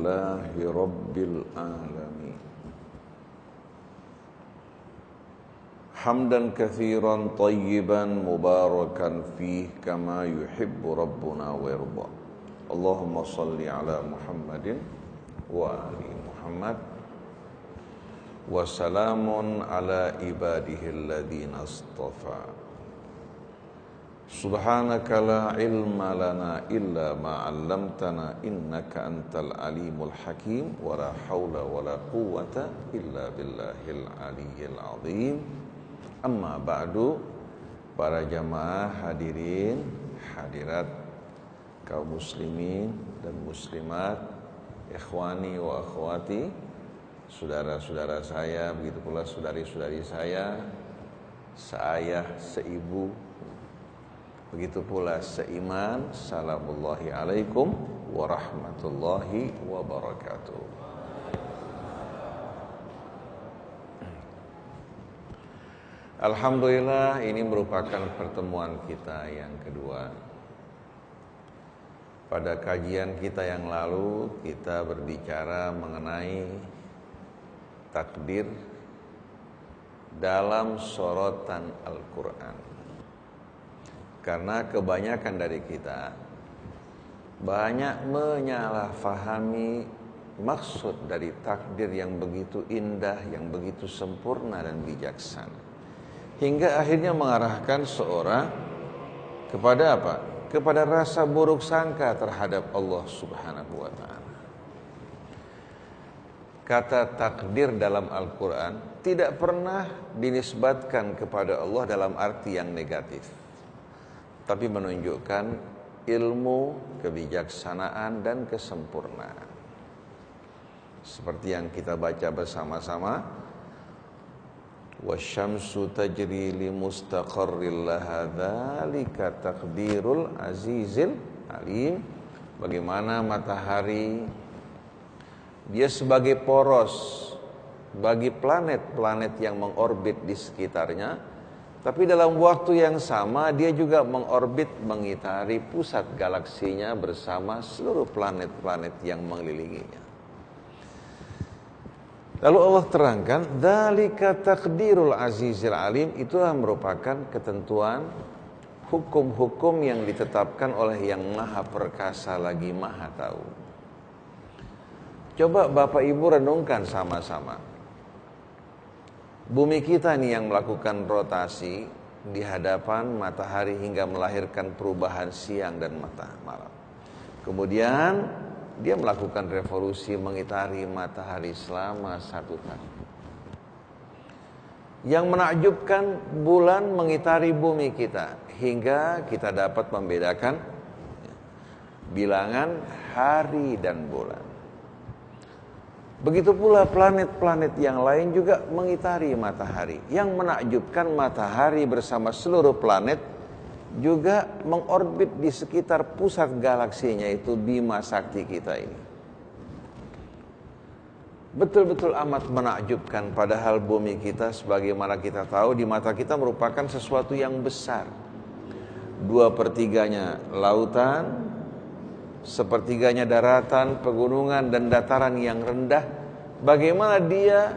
الحمد لله رب العالمين حمدا كثيرا طيبا مباركا فيه كما يحب ربنا ويرضى اللهم صل على محمد وآل محمد وسلام على عباده الذين اصطفى Subhanaka la ilma lana illa ma 'allamtana innaka antal alimul hakim wa la haula wa la quwwata illa billahil aliyyil azim. Amma ba'du para jamaah hadirin hadirat kaum muslimin dan muslimat ikhwani wa akhwati saudara-saudara saya begitu pula saudari-saudari saya seayah seibu Begitu pula seiman Salamullahi alaikum warahmatullahi wabarakatuh. Alhamdulillah ini merupakan pertemuan kita yang kedua. Pada kajian kita yang lalu kita berbicara mengenai takdir dalam sorotan Al-Quran karena kebanyakan dari kita banyak menyalahfahami maksud dari takdir yang begitu indah, yang begitu sempurna dan bijaksana. Hingga akhirnya mengarahkan seorang kepada apa? Kepada rasa buruk sangka terhadap Allah Subhanahu wa taala. Kata takdir dalam Al-Qur'an tidak pernah dinisbatkan kepada Allah dalam arti yang negatif tapi menunjukkan ilmu, kebijaksanaan dan kesempurnaan. Seperti yang kita baca bersama-sama, wasyamsu tajri li mustaqarril laha dzalika taqdirul azizil alim. Bagaimana matahari dia sebagai poros bagi planet-planet yang mengorbit di sekitarnya tapi dalam waktu yang sama dia juga mengorbit mengitari pusat galaksinya bersama seluruh planet-planet yang mengelilinginya. Lalu Allah terangkan, "Dzalika takdirul azizil alim" itulah merupakan ketentuan hukum-hukum yang ditetapkan oleh yang maha perkasa lagi maha tahu. Coba Bapak Ibu renungkan sama-sama. Bumi kita nih yang melakukan rotasi di hadapan matahari hingga melahirkan perubahan siang dan mata malam. Kemudian dia melakukan revolusi mengitari matahari selama satu tahun. Yang menakjubkan bulan mengitari bumi kita hingga kita dapat membedakan bilangan hari dan bulan. Begitu pula planet-planet yang lain juga mengitari matahari. Yang menakjubkan matahari bersama seluruh planet juga mengorbit di sekitar pusat galaksinya itu Bima Sakti kita ini. Betul-betul amat menakjubkan padahal bumi kita sebagaimana kita tahu di mata kita merupakan sesuatu yang besar. Dua pertiganya lautan, sepertiganya daratan, pegunungan dan dataran yang rendah, bagaimana dia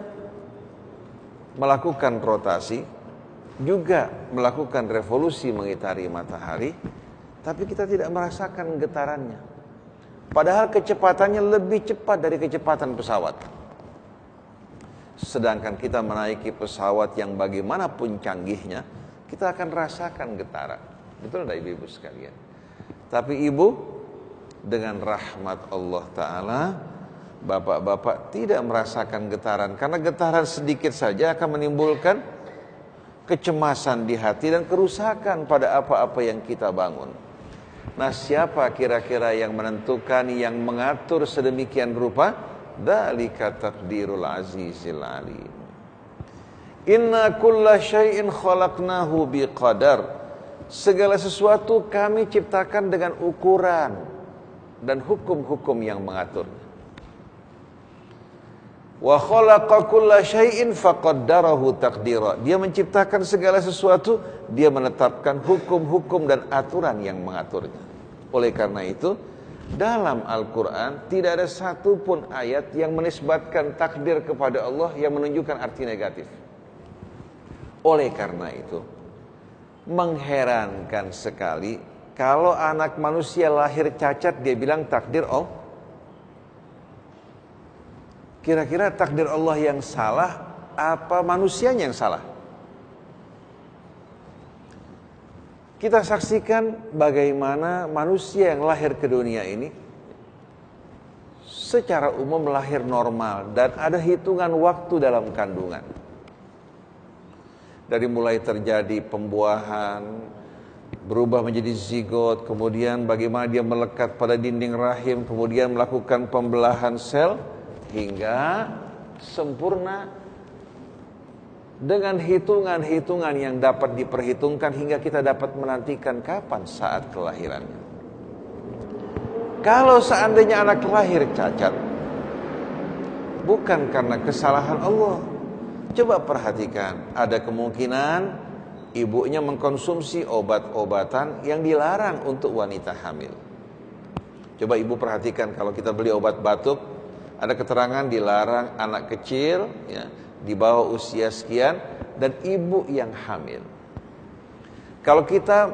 melakukan rotasi, juga melakukan revolusi mengitari matahari, tapi kita tidak merasakan getarannya. Padahal kecepatannya lebih cepat dari kecepatan pesawat. Sedangkan kita menaiki pesawat yang bagaimanapun canggihnya, kita akan rasakan getaran. Betul tidak ibu-ibu sekalian? Tapi ibu dengan rahmat Allah Ta'ala Bapak-bapak tidak merasakan getaran. Karena getaran sedikit saja akan menimbulkan Kecemasan di hati dan kerusakan pada apa-apa yang kita bangun. Nah siapa kira-kira yang menentukan Yang mengatur sedemikian rupa? Dalika takdirul azizil alim. Inna kulla syai'in khalaqnahu biqadar. Segala sesuatu kami ciptakan dengan ukuran dan hukum-hukum yang mengatur. Wa khalaqa kulla. Dia menciptakan segala sesuatu, dia menetapkan hukum-hukum dan aturan yang mengaturnya. Oleh karena itu, Dalam Al-Quran tidak ada satupun ayat yang menisbatkan takdir kepada Allah yang menunjukkan arti negatif. Oleh karena itu, mengherankan sekali kalau anak manusia lahir cacat dia bilang takdir Allah. Kira-kira takdir Allah yang salah apa manusianya yang salah? Kita saksikan bagaimana manusia yang lahir ke dunia ini secara umum lahir normal dan ada hitungan waktu dalam kandungan. Dari mulai terjadi pembuahan, berubah menjadi zigot, kemudian bagaimana dia melekat pada dinding rahim, kemudian melakukan pembelahan sel hingga sempurna dengan hitungan-hitungan yang dapat diperhitungkan hingga kita dapat menantikan kapan saat kelahirannya. Kalau seandainya anak lahir cacat, bukan karena kesalahan Allah. Coba perhatikan, ada kemungkinan ibunya mengkonsumsi obat-obatan yang dilarang untuk wanita hamil. Coba ibu perhatikan kalau kita beli obat batuk, ada keterangan dilarang anak kecil, ya, di bawah usia sekian dan ibu yang hamil. Kalau kita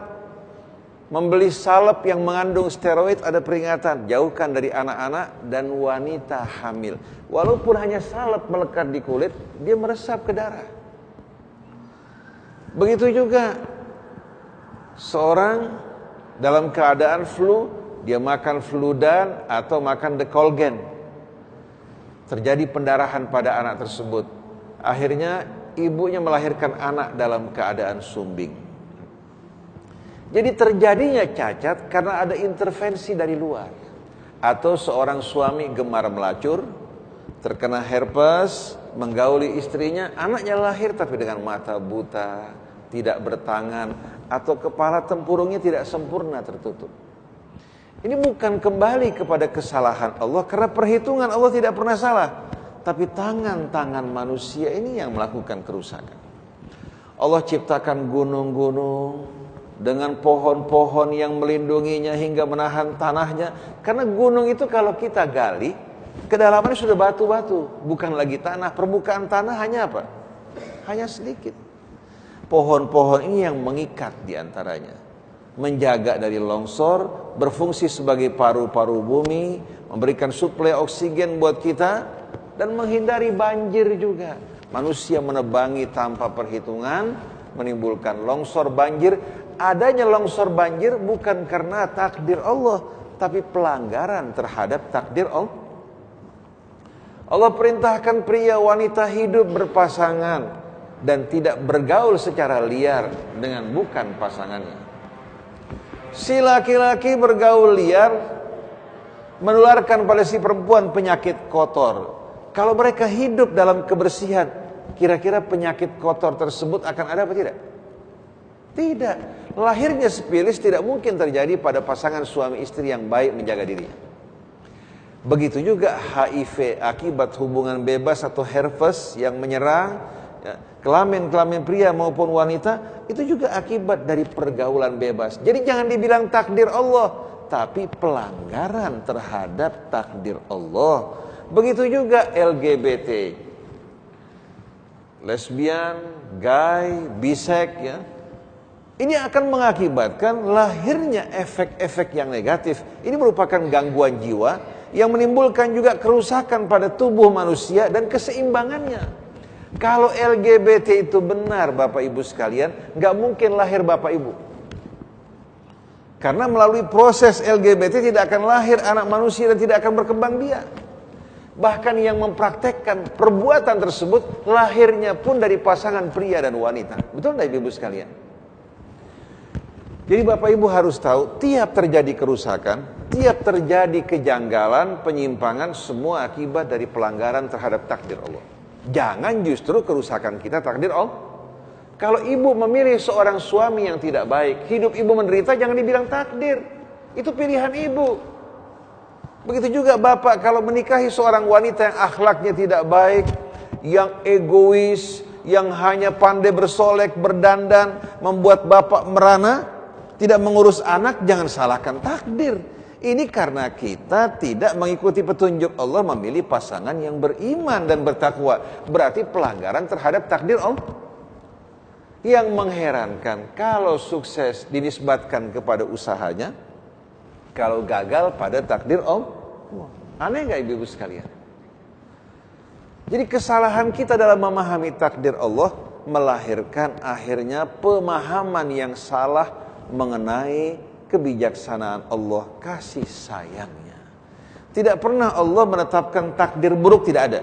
membeli salep yang mengandung steroid ada peringatan jauhkan dari anak-anak dan wanita hamil. Walaupun hanya salep melekat di kulit, dia meresap ke darah. Begitu juga seorang dalam keadaan flu, dia makan fludan atau makan dekolgen. Terjadi pendarahan pada anak tersebut Akhirnya ibunya melahirkan anak dalam keadaan sumbing. Jadi terjadinya cacat karena ada intervensi dari luar. Atau seorang suami gemar melacur, terkena herpes, menggauli istrinya, anaknya lahir tapi dengan mata buta, tidak bertangan, atau kepala tempurungnya tidak sempurna tertutup. Ini bukan kembali kepada kesalahan Allah karena perhitungan Allah tidak pernah salah tapi tangan-tangan manusia ini yang melakukan kerusakan. Allah ciptakan gunung-gunung dengan pohon-pohon yang melindunginya hingga menahan tanahnya. Karena gunung itu kalau kita gali, kedalamannya sudah batu-batu, bukan lagi tanah. Permukaan tanah hanya apa? Hanya sedikit. Pohon-pohon ini yang mengikat di antaranya. Menjaga dari longsor, berfungsi sebagai paru-paru bumi, memberikan suplai oksigen buat kita, dan menghindari banjir juga. Manusia menebangi tanpa perhitungan, menimbulkan longsor banjir. Adanya longsor banjir bukan karena takdir Allah, tapi pelanggaran terhadap takdir Allah. Allah perintahkan pria wanita hidup berpasangan dan tidak bergaul secara liar dengan bukan pasangannya. Si laki-laki bergaul liar menularkan pada si perempuan penyakit kotor kalau mereka hidup dalam kebersihan, kira-kira penyakit kotor tersebut akan ada apa tidak? Tidak. Lahirnya sepilis tidak mungkin terjadi pada pasangan suami istri yang baik menjaga dirinya. Begitu juga HIV akibat hubungan bebas atau herpes yang menyerang ya, kelamin-kelamin pria maupun wanita itu juga akibat dari pergaulan bebas. Jadi jangan dibilang takdir Allah, tapi pelanggaran terhadap takdir Allah. Begitu juga LGBT. Lesbian, gay, bisek ya. Ini akan mengakibatkan lahirnya efek-efek yang negatif. Ini merupakan gangguan jiwa yang menimbulkan juga kerusakan pada tubuh manusia dan keseimbangannya. Kalau LGBT itu benar Bapak Ibu sekalian, nggak mungkin lahir Bapak Ibu. Karena melalui proses LGBT tidak akan lahir anak manusia dan tidak akan berkembang biak. Bahkan yang mempraktekkan perbuatan tersebut lahirnya pun dari pasangan pria dan wanita. Betul tidak ibu sekalian? Jadi Bapak Ibu harus tahu, tiap terjadi kerusakan, tiap terjadi kejanggalan, penyimpangan, semua akibat dari pelanggaran terhadap takdir Allah. Jangan justru kerusakan kita takdir Allah. Kalau ibu memilih seorang suami yang tidak baik, hidup ibu menderita, jangan dibilang takdir. Itu pilihan ibu. Begitu juga bapak kalau menikahi seorang wanita yang akhlaknya tidak baik, yang egois, yang hanya pandai bersolek, berdandan, membuat bapak merana, tidak mengurus anak, jangan salahkan takdir. Ini karena kita tidak mengikuti petunjuk Allah memilih pasangan yang beriman dan bertakwa. Berarti pelanggaran terhadap takdir Allah. Yang mengherankan, kalau sukses dinisbatkan kepada usahanya, kalau gagal pada takdir Allah. Aneh gak ibu-ibu sekalian? Jadi kesalahan kita dalam memahami takdir Allah melahirkan akhirnya pemahaman yang salah mengenai kebijaksanaan Allah, kasih sayangnya. Tidak pernah Allah menetapkan takdir buruk, tidak ada.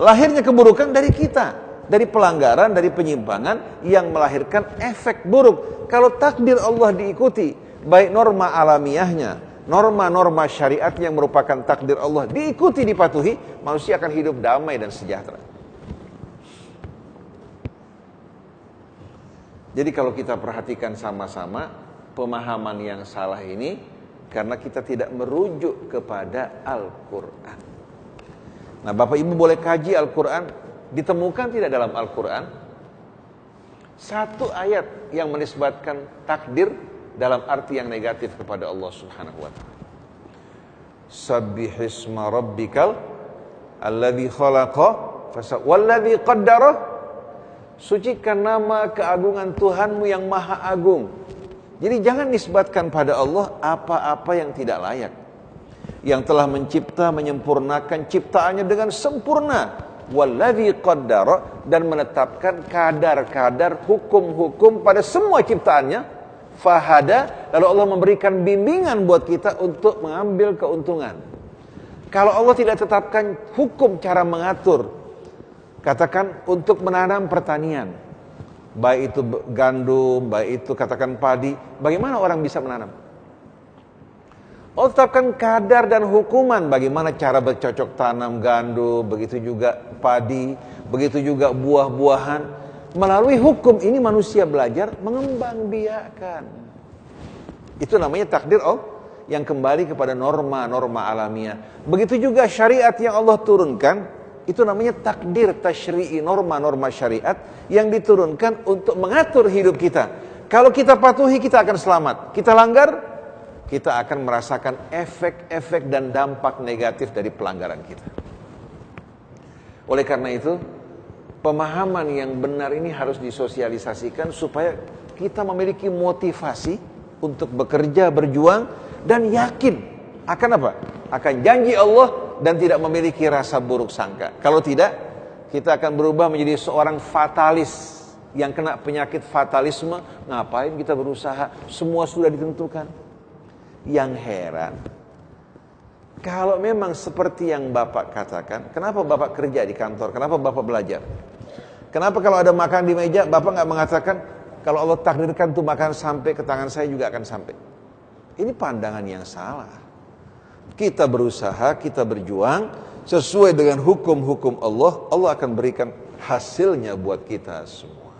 Lahirnya keburukan dari kita, dari pelanggaran, dari penyimpangan yang melahirkan efek buruk. Kalau takdir Allah diikuti, baik norma alamiahnya, norma-norma syariat yang merupakan takdir Allah diikuti, dipatuhi, manusia akan hidup damai dan sejahtera. Jadi kalau kita perhatikan sama-sama pemahaman yang salah ini karena kita tidak merujuk kepada Al-Qur'an. Nah, Bapak Ibu boleh kaji Al-Qur'an, ditemukan tidak dalam Al-Qur'an satu ayat yang menisbatkan takdir dalam arti yang negatif kepada Allah Subhanahu wa taala. Sabbihisma rabbikal alladzi khalaqa walladzi qaddara Sucikan nama keagungan Tuhanmu yang maha agung. Jadi jangan nisbatkan pada Allah apa-apa yang tidak layak. Yang telah mencipta, menyempurnakan ciptaannya dengan sempurna. Walladhi qaddara dan menetapkan kadar-kadar hukum-hukum pada semua ciptaannya. Fahada, lalu Allah memberikan bimbingan buat kita untuk mengambil keuntungan. Kalau Allah tidak tetapkan hukum cara mengatur, Katakan untuk menanam pertanian. Baik itu gandum, baik itu katakan padi. Bagaimana orang bisa menanam? Oh tetapkan kadar dan hukuman bagaimana cara bercocok tanam gandum, begitu juga padi, begitu juga buah-buahan. Melalui hukum ini manusia belajar mengembang biakan. Itu namanya takdir Allah yang kembali kepada norma-norma alamiah. Begitu juga syariat yang Allah turunkan itu namanya takdir tasyri'i norma-norma syariat yang diturunkan untuk mengatur hidup kita. Kalau kita patuhi kita akan selamat. Kita langgar kita akan merasakan efek-efek dan dampak negatif dari pelanggaran kita. Oleh karena itu, pemahaman yang benar ini harus disosialisasikan supaya kita memiliki motivasi untuk bekerja, berjuang dan yakin akan apa? Akan janji Allah dan tidak memiliki rasa buruk sangka. Kalau tidak, kita akan berubah menjadi seorang fatalis yang kena penyakit fatalisme. Ngapain kita berusaha? Semua sudah ditentukan. Yang heran, kalau memang seperti yang Bapak katakan, kenapa Bapak kerja di kantor? Kenapa Bapak belajar? Kenapa kalau ada makan di meja, Bapak nggak mengatakan, kalau Allah takdirkan tuh makan sampai ke tangan saya juga akan sampai. Ini pandangan yang salah. Kita berusaha, kita berjuang sesuai dengan hukum-hukum Allah, Allah akan berikan hasilnya buat kita semua.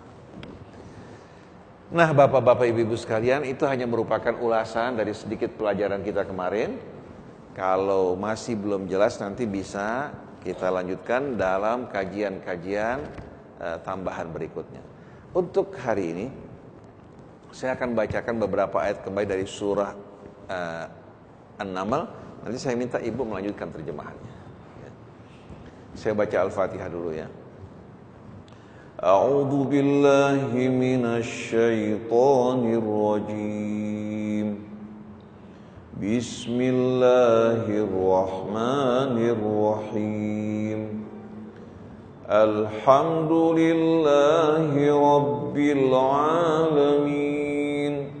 Nah, Bapak-bapak, Ibu-ibu sekalian, itu hanya merupakan ulasan dari sedikit pelajaran kita kemarin. Kalau masih belum jelas nanti bisa kita lanjutkan dalam kajian-kajian uh, tambahan berikutnya. Untuk hari ini saya akan bacakan beberapa ayat kembali dari surah uh, An-Naml Nanti saya minta ibu melanjutkan terjemahannya. Ya. Saya baca Al-Fatihah dulu ya. A'udzu billahi minasy syaithanir rajim. Bismillahirrahmanirrahim. Alhamdulillahi alamin.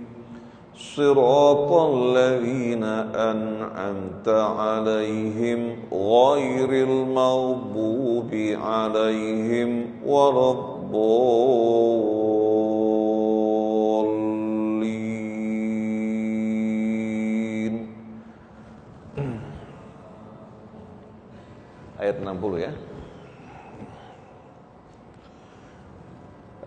صراط الذين أنعمت عليهم غير المغضوب عليهم ولا الضالين Ayat 60 ya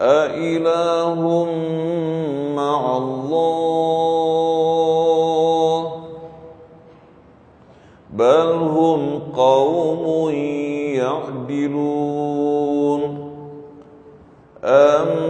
أإله مع الله بل هم قوم يعدلون أمن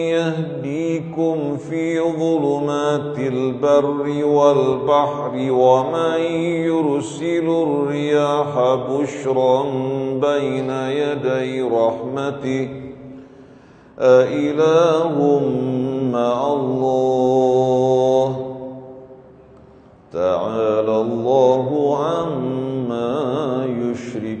يهديكم في ظلمات البر والبحر ومن يرسل الرياح بشرا بين يدي رحمته. أإله مع الله؟ تعالى الله عما يشركون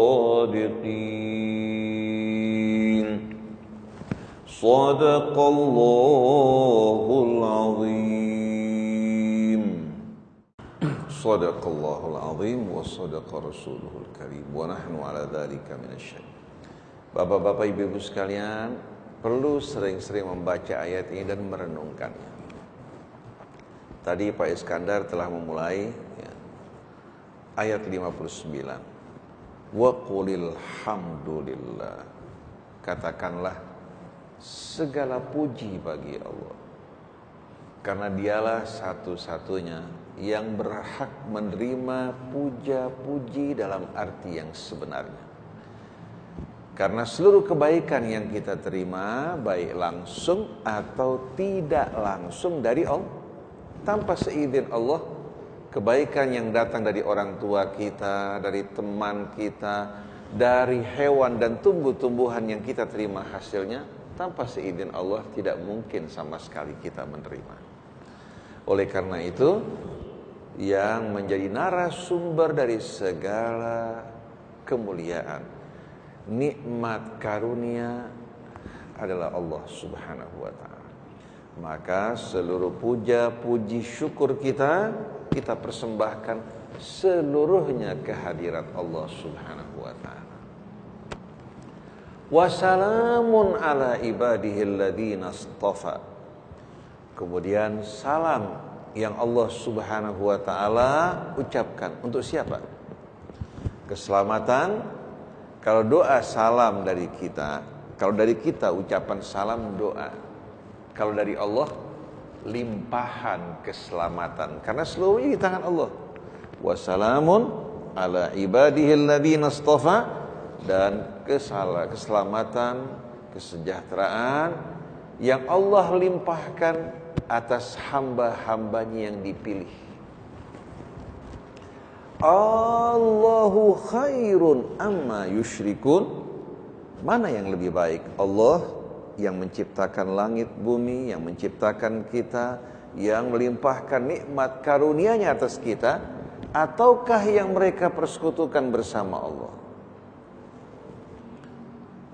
صدق الله العظيم صدق الله العظيم وصدق رسوله الكريم ونحن على ذلك من الشهيد Bapak-bapak ibu-ibu sekalian perlu sering-sering membaca ayat ini dan merenungkannya. Tadi Pak Iskandar telah memulai ya, ayat 59. Wa qulil hamdulillah. Katakanlah segala puji bagi Allah. Karena dialah satu-satunya yang berhak menerima puja-puji dalam arti yang sebenarnya. Karena seluruh kebaikan yang kita terima baik langsung atau tidak langsung dari Allah tanpa seizin Allah kebaikan yang datang dari orang tua kita, dari teman kita, dari hewan dan tumbuh-tumbuhan yang kita terima hasilnya tanpa seizin Allah tidak mungkin sama sekali kita menerima. Oleh karena itu yang menjadi narasumber dari segala kemuliaan nikmat karunia adalah Allah Subhanahu wa taala. Maka seluruh puja, puji, syukur kita kita persembahkan seluruhnya kehadirat Allah Subhanahu wa taala. Wassalamun ala ibadihi alladhina astafa. Kemudian salam yang Allah Subhanahu wa taala ucapkan untuk siapa? Keselamatan kalau doa salam dari kita, kalau dari kita ucapan salam doa. Kalau dari Allah limpahan keselamatan karena seluruhnya di tangan Allah. Wassalamun ala ibadihi alladhina istafa dan kesalah, keselamatan, kesejahteraan yang Allah limpahkan atas hamba-hambanya yang dipilih. Allahu khairun amma yushrikun. Mana yang lebih baik? Allah yang menciptakan langit bumi, yang menciptakan kita, yang melimpahkan nikmat karunia-Nya atas kita, ataukah yang mereka persekutukan bersama Allah?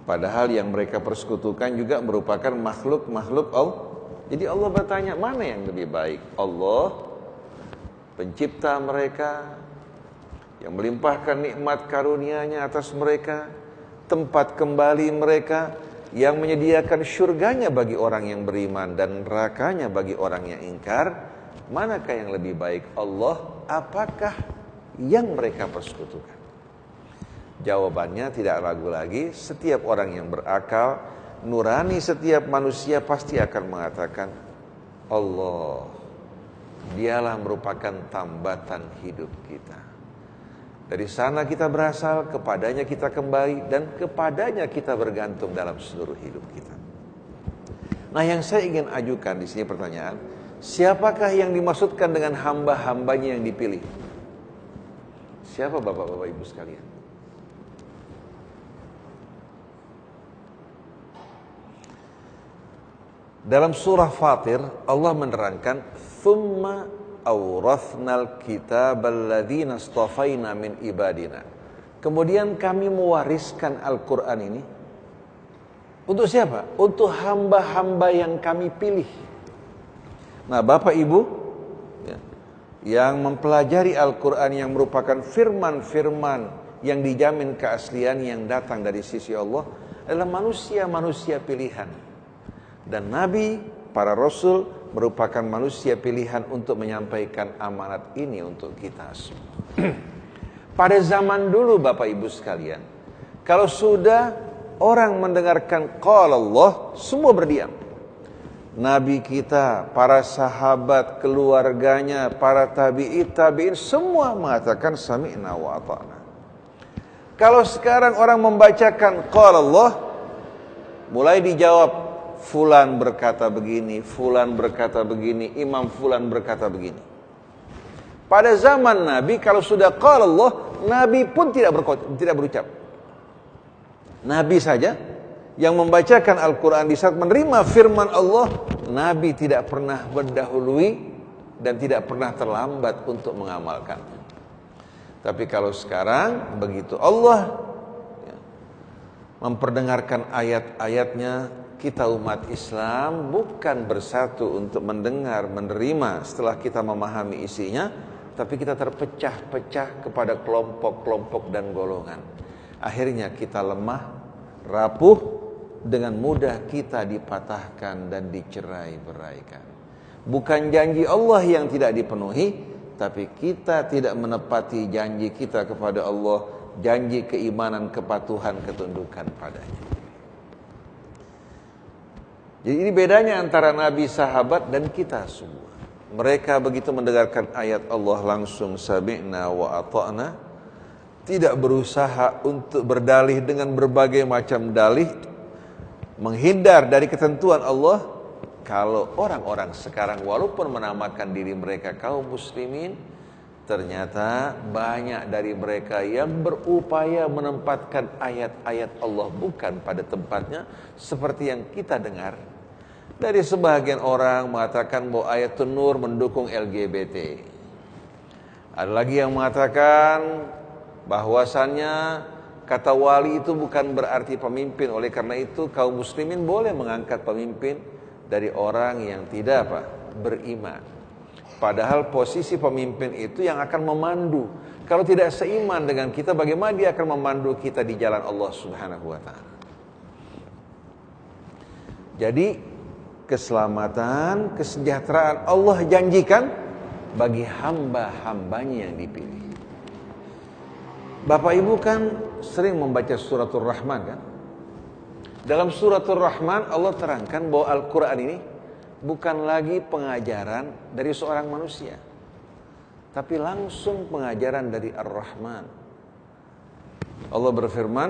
Padahal yang mereka persekutukan juga merupakan makhluk-makhluk Allah. Jadi Allah bertanya, mana yang lebih baik? Allah, pencipta mereka, yang melimpahkan nikmat karunia-Nya atas mereka, tempat kembali mereka, yang menyediakan surganya bagi orang yang beriman dan nerakanya bagi orang yang ingkar, manakah yang lebih baik Allah, apakah yang mereka persekutukan? Jawabannya tidak ragu lagi, setiap orang yang berakal, nurani setiap manusia pasti akan mengatakan, Allah, dialah merupakan tambatan hidup kita. Dari sana kita berasal, kepadanya kita kembali, dan kepadanya kita bergantung dalam seluruh hidup kita. Nah yang saya ingin ajukan di sini pertanyaan, siapakah yang dimaksudkan dengan hamba-hambanya yang dipilih? Siapa bapak-bapak ibu sekalian? Dalam surah Fatir, Allah menerangkan, "Thumma awrathnal kitab alladzina astafaina min ibadina. Kemudian kami mewariskan Al-Quran ini untuk siapa? Untuk hamba-hamba yang kami pilih. Nah Bapak Ibu ya, yang mempelajari Al-Quran yang merupakan firman-firman yang dijamin keaslian yang datang dari sisi Allah adalah manusia-manusia pilihan. Dan Nabi, para Rasul merupakan manusia pilihan untuk menyampaikan amanat ini untuk kita semua. Pada zaman dulu Bapak Ibu sekalian, kalau sudah orang mendengarkan qala Allah, semua berdiam. Nabi kita, para sahabat, keluarganya, para tabi'in, tabi'in semua mengatakan sami'na wa ata'na. Kalau sekarang orang membacakan qala Allah, mulai dijawab Fulan berkata begini, Fulan berkata begini, Imam Fulan berkata begini. Pada zaman Nabi kalau sudah qala Allah, Nabi pun tidak tidak berucap. Nabi saja yang membacakan Al-Quran di saat menerima firman Allah, Nabi tidak pernah mendahului dan tidak pernah terlambat untuk mengamalkan. Tapi kalau sekarang begitu Allah ya, memperdengarkan ayat-ayatnya kita umat Islam bukan bersatu untuk mendengar, menerima setelah kita memahami isinya, tapi kita terpecah-pecah kepada kelompok-kelompok dan golongan. Akhirnya kita lemah, rapuh, dengan mudah kita dipatahkan dan dicerai-beraikan. Bukan janji Allah yang tidak dipenuhi, tapi kita tidak menepati janji kita kepada Allah, janji keimanan, kepatuhan, ketundukan padanya. Jadi ini bedanya antara Nabi sahabat dan kita semua. Mereka begitu mendengarkan ayat Allah langsung sami'na wa ata'na. Tidak berusaha untuk berdalih dengan berbagai macam dalih. Menghindar dari ketentuan Allah. Kalau orang-orang sekarang walaupun menamakan diri mereka kaum muslimin. Ternyata banyak dari mereka yang berupaya menempatkan ayat-ayat Allah bukan pada tempatnya. Seperti yang kita dengar dari sebagian orang mengatakan bahwa ayat Nur mendukung LGBT. Ada lagi yang mengatakan bahwasannya kata wali itu bukan berarti pemimpin. Oleh karena itu kaum muslimin boleh mengangkat pemimpin dari orang yang tidak apa? beriman. Padahal posisi pemimpin itu yang akan memandu. Kalau tidak seiman dengan kita, bagaimana dia akan memandu kita di jalan Allah Subhanahu wa taala? Jadi keselamatan, kesejahteraan Allah janjikan bagi hamba-hambanya yang dipilih. Bapak Ibu kan sering membaca suratul Rahman kan? Dalam suratul Rahman Allah terangkan bahwa Al-Quran ini bukan lagi pengajaran dari seorang manusia. Tapi langsung pengajaran dari Ar-Rahman. Allah berfirman,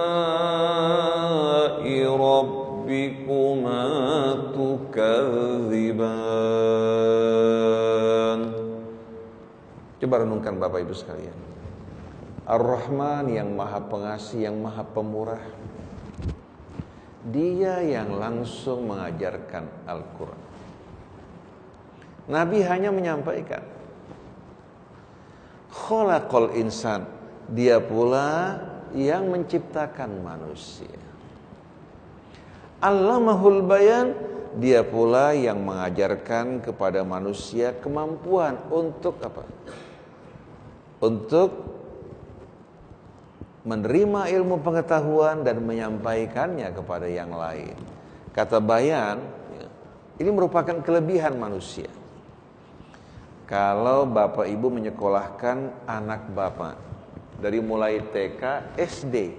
ربكما تكذبان Coba renungkan Bapak Ibu sekalian. Ar-Rahman yang maha pengasih, yang maha pemurah. Dia yang langsung mengajarkan Al-Quran. Nabi hanya menyampaikan. Kholakol insan. Dia pula yang menciptakan manusia. Allamahul bayan. Dia pula yang mengajarkan kepada manusia kemampuan untuk apa? untuk menerima ilmu pengetahuan dan menyampaikannya kepada yang lain. Kata Bayan, ya, ini merupakan kelebihan manusia. Kalau bapak ibu menyekolahkan anak bapak dari mulai TK, SD,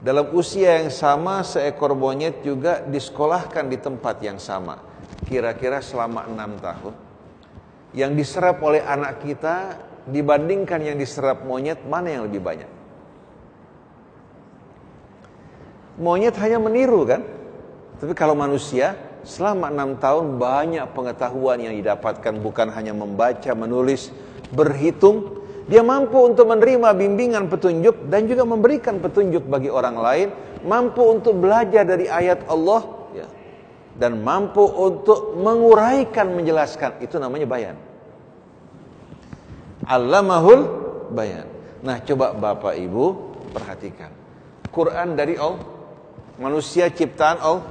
dalam usia yang sama seekor monyet juga disekolahkan di tempat yang sama. Kira-kira selama enam tahun. Yang diserap oleh anak kita dibandingkan yang diserap monyet mana yang lebih banyak? Monyet hanya meniru kan? Tapi kalau manusia selama enam tahun banyak pengetahuan yang didapatkan bukan hanya membaca, menulis, berhitung. Dia mampu untuk menerima bimbingan petunjuk dan juga memberikan petunjuk bagi orang lain. Mampu untuk belajar dari ayat Allah ya, dan mampu untuk menguraikan, menjelaskan. Itu namanya bayan. Allamahul bayan. Nah, coba Bapak Ibu perhatikan. Quran dari Allah, manusia ciptaan Allah,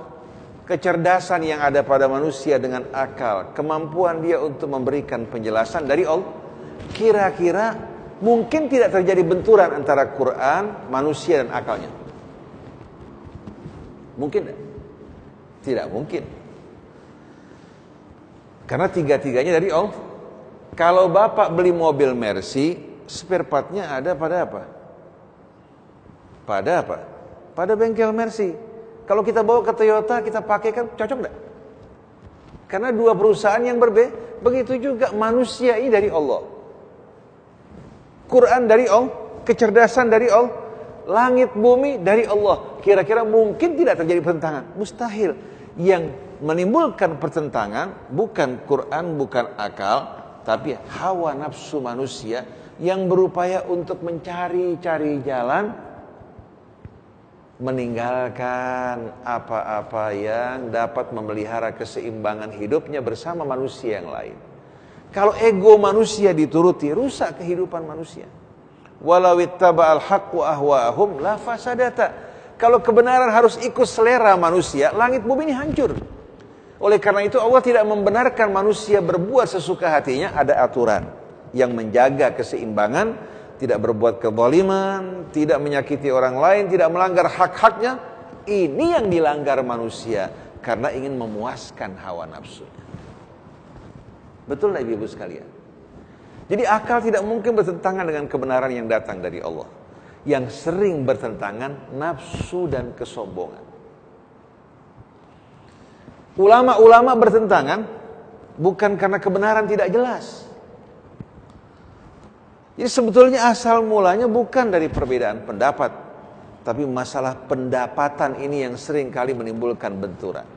kecerdasan yang ada pada manusia dengan akal, kemampuan dia untuk memberikan penjelasan dari Allah. Kira-kira mungkin tidak terjadi benturan antara Quran, manusia dan akalnya. Mungkin tidak? Tidak mungkin. Karena tiga-tiganya dari Allah. Kalau bapak beli mobil Mercy, spare partnya ada pada apa? Pada apa? Pada bengkel Mercy. Kalau kita bawa ke Toyota, kita pakai kan cocok enggak? Karena dua perusahaan yang berbeda. Begitu juga manusia ini dari Allah. Quran dari Allah, kecerdasan dari Allah, langit bumi dari Allah. Kira-kira mungkin tidak terjadi pertentangan? Mustahil. Yang menimbulkan pertentangan bukan Quran, bukan akal, tapi hawa nafsu manusia yang berupaya untuk mencari-cari jalan meninggalkan apa-apa yang dapat memelihara keseimbangan hidupnya bersama manusia yang lain. Kalau ego manusia dituruti, rusak kehidupan manusia. Walau haqqu ahwa'ahum la fasadata. Kalau kebenaran harus ikut selera manusia, langit bumi ini hancur. Oleh karena itu Allah tidak membenarkan manusia berbuat sesuka hatinya, ada aturan yang menjaga keseimbangan, tidak berbuat kezaliman, tidak menyakiti orang lain, tidak melanggar hak-haknya. Ini yang dilanggar manusia karena ingin memuaskan hawa nafsu. Betul Ibu sekalian? Jadi akal tidak mungkin bertentangan dengan kebenaran yang datang dari Allah. Yang sering bertentangan nafsu dan kesombongan. Ulama-ulama bertentangan bukan karena kebenaran tidak jelas. Jadi sebetulnya asal mulanya bukan dari perbedaan pendapat, tapi masalah pendapatan ini yang sering kali menimbulkan benturan.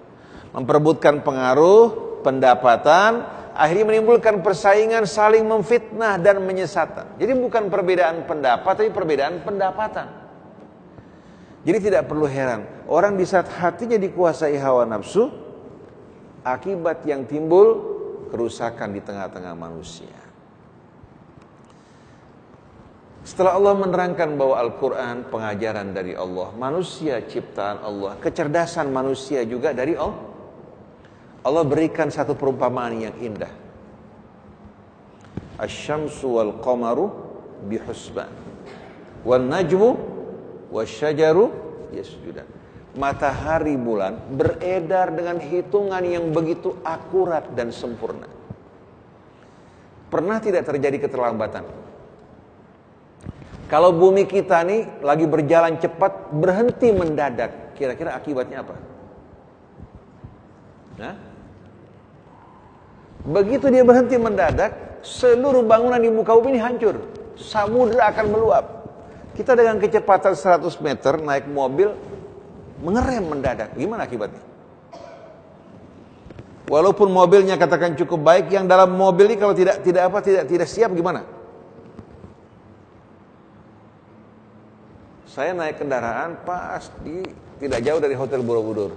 Memperebutkan pengaruh, pendapatan, Akhirnya menimbulkan persaingan saling memfitnah dan menyesatkan. Jadi bukan perbedaan pendapat tapi perbedaan pendapatan. Jadi tidak perlu heran, orang di saat hatinya dikuasai hawa nafsu, akibat yang timbul kerusakan di tengah-tengah manusia. Setelah Allah menerangkan bahwa Al-Quran pengajaran dari Allah, manusia ciptaan Allah, kecerdasan manusia juga dari Allah. Allah berikan satu perumpamaan yang indah. Asyamsu wal qamaru bihusban. Wan najmu wasyajaru yasjudan. Matahari bulan beredar dengan hitungan yang begitu akurat dan sempurna. Pernah tidak terjadi keterlambatan? Kalau bumi kita nih lagi berjalan cepat, berhenti mendadak, kira-kira akibatnya apa? Nah? Begitu dia berhenti mendadak, seluruh bangunan di muka bumi ini hancur. Samudra akan meluap. Kita dengan kecepatan 100 meter naik mobil, mengerem mendadak. Gimana akibatnya? Walaupun mobilnya katakan cukup baik, yang dalam mobil ini kalau tidak tidak apa tidak tidak siap gimana? Saya naik kendaraan pas di tidak jauh dari Hotel Borobudur.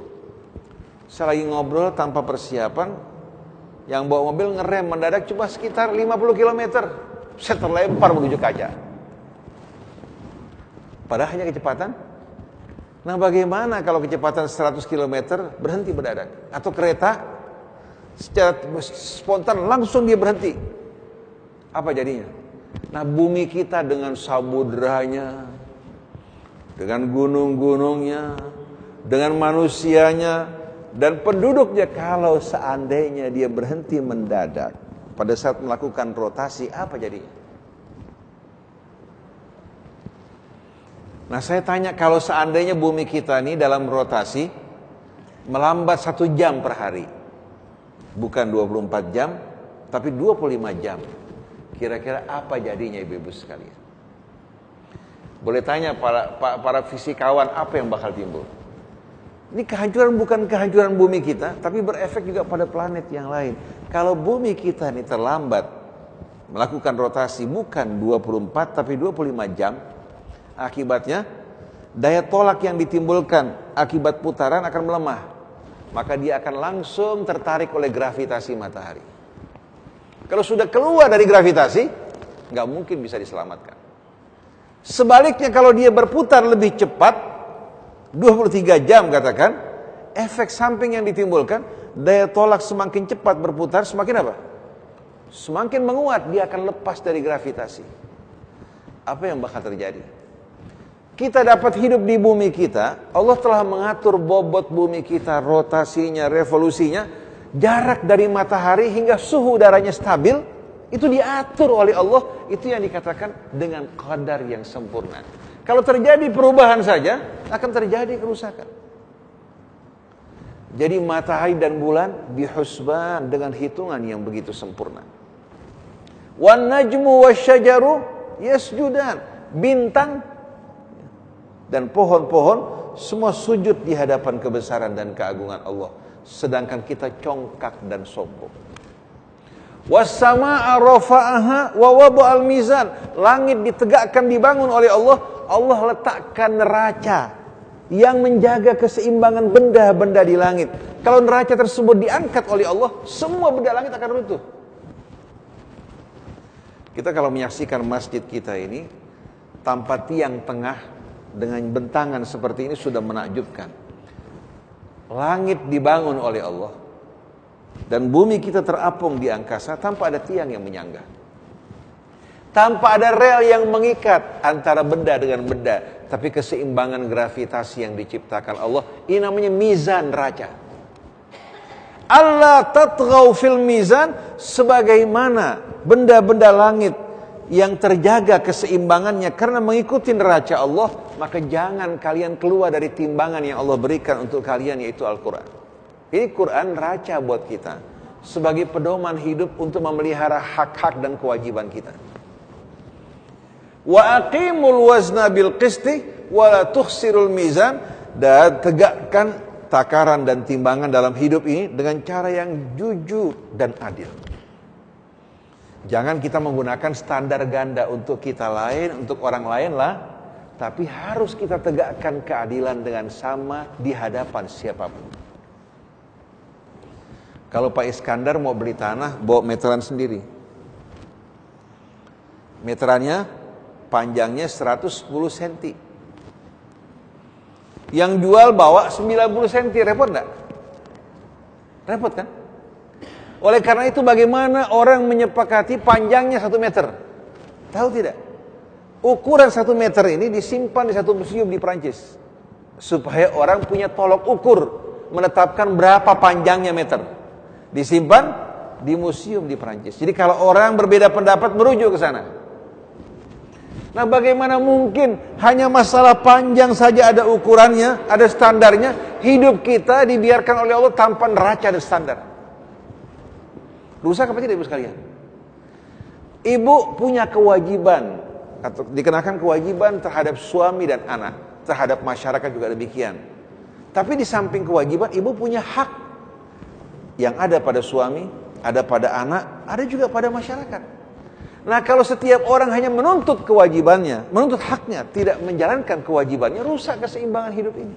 Saya lagi ngobrol tanpa persiapan, yang bawa mobil ngerem mendadak cuma sekitar 50 km. Saya terlempar menuju kaca. Padahal hanya kecepatan. Nah bagaimana kalau kecepatan 100 km berhenti mendadak? Atau kereta secara spontan langsung dia berhenti. Apa jadinya? Nah bumi kita dengan samudranya, dengan gunung-gunungnya, dengan manusianya, dan penduduknya kalau seandainya dia berhenti mendadak pada saat melakukan rotasi, apa jadinya? Nah saya tanya kalau seandainya bumi kita ini dalam rotasi melambat satu jam per hari. Bukan 24 jam, tapi 25 jam. Kira-kira apa jadinya ibu-ibu sekalian? Boleh tanya para, para fisikawan apa yang bakal timbul. Ini kehancuran bukan kehancuran bumi kita, tapi berefek juga pada planet yang lain. Kalau bumi kita ini terlambat melakukan rotasi bukan 24 tapi 25 jam, akibatnya daya tolak yang ditimbulkan akibat putaran akan melemah. Maka dia akan langsung tertarik oleh gravitasi matahari. Kalau sudah keluar dari gravitasi, nggak mungkin bisa diselamatkan. Sebaliknya kalau dia berputar lebih cepat, 23 jam katakan, efek samping yang ditimbulkan, daya tolak semakin cepat berputar, semakin apa? Semakin menguat, dia akan lepas dari gravitasi. Apa yang bakal terjadi? Kita dapat hidup di bumi kita, Allah telah mengatur bobot bumi kita, rotasinya, revolusinya, jarak dari matahari hingga suhu udaranya stabil, itu diatur oleh Allah, itu yang dikatakan dengan kadar yang sempurna. Kalau terjadi perubahan saja, akan terjadi kerusakan. Jadi matahari dan bulan dihusban dengan hitungan yang begitu sempurna. Wan najmu wasyajaru yasjudan. Bintang dan pohon-pohon semua sujud di hadapan kebesaran dan keagungan Allah. Sedangkan kita congkak dan sombong. Wassama'a rafa'aha wa al mizan. Langit ditegakkan dibangun oleh Allah. Allah letakkan neraca yang menjaga keseimbangan benda-benda di langit. Kalau neraca tersebut diangkat oleh Allah, semua benda langit akan runtuh. Kita kalau menyaksikan masjid kita ini tanpa tiang tengah dengan bentangan seperti ini sudah menakjubkan. Langit dibangun oleh Allah dan bumi kita terapung di angkasa tanpa ada tiang yang menyangga. Tanpa ada rel yang mengikat antara benda dengan benda. Tapi keseimbangan gravitasi yang diciptakan Allah. Ini namanya mizan raja. Allah tatgau fil mizan. Sebagaimana benda-benda langit yang terjaga keseimbangannya karena mengikuti neraca Allah, maka jangan kalian keluar dari timbangan yang Allah berikan untuk kalian yaitu Al-Qur'an. Ini Quran raca buat kita sebagai pedoman hidup untuk memelihara hak-hak dan kewajiban kita. Wa aqimul wazna bil qisti wa la tuhsirul mizan dan tegakkan takaran dan timbangan dalam hidup ini dengan cara yang jujur dan adil. Jangan kita menggunakan standar ganda untuk kita lain, untuk orang lain lah. Tapi harus kita tegakkan keadilan dengan sama di hadapan siapa pun. Kalau Pak Iskandar mau beli tanah, bawa meteran sendiri. Meterannya panjangnya 110 cm. Yang jual bawa 90 cm, repot enggak? Repot kan? Oleh karena itu bagaimana orang menyepakati panjangnya satu meter? Tahu tidak? Ukuran satu meter ini disimpan di satu museum di Prancis. Supaya orang punya tolok ukur menetapkan berapa panjangnya meter. Disimpan di museum di Prancis. Jadi kalau orang berbeda pendapat merujuk ke sana. Nah bagaimana mungkin hanya masalah panjang saja ada ukurannya, ada standarnya, hidup kita dibiarkan oleh Allah tanpa neraca dan standar. Rusak apa tidak ibu sekalian? Ibu punya kewajiban, atau dikenakan kewajiban terhadap suami dan anak, terhadap masyarakat juga demikian. Tapi di samping kewajiban, ibu punya hak yang ada pada suami, ada pada anak, ada juga pada masyarakat. Nah kalau setiap orang hanya menuntut kewajibannya, menuntut haknya, tidak menjalankan kewajibannya, rusak keseimbangan hidup ini.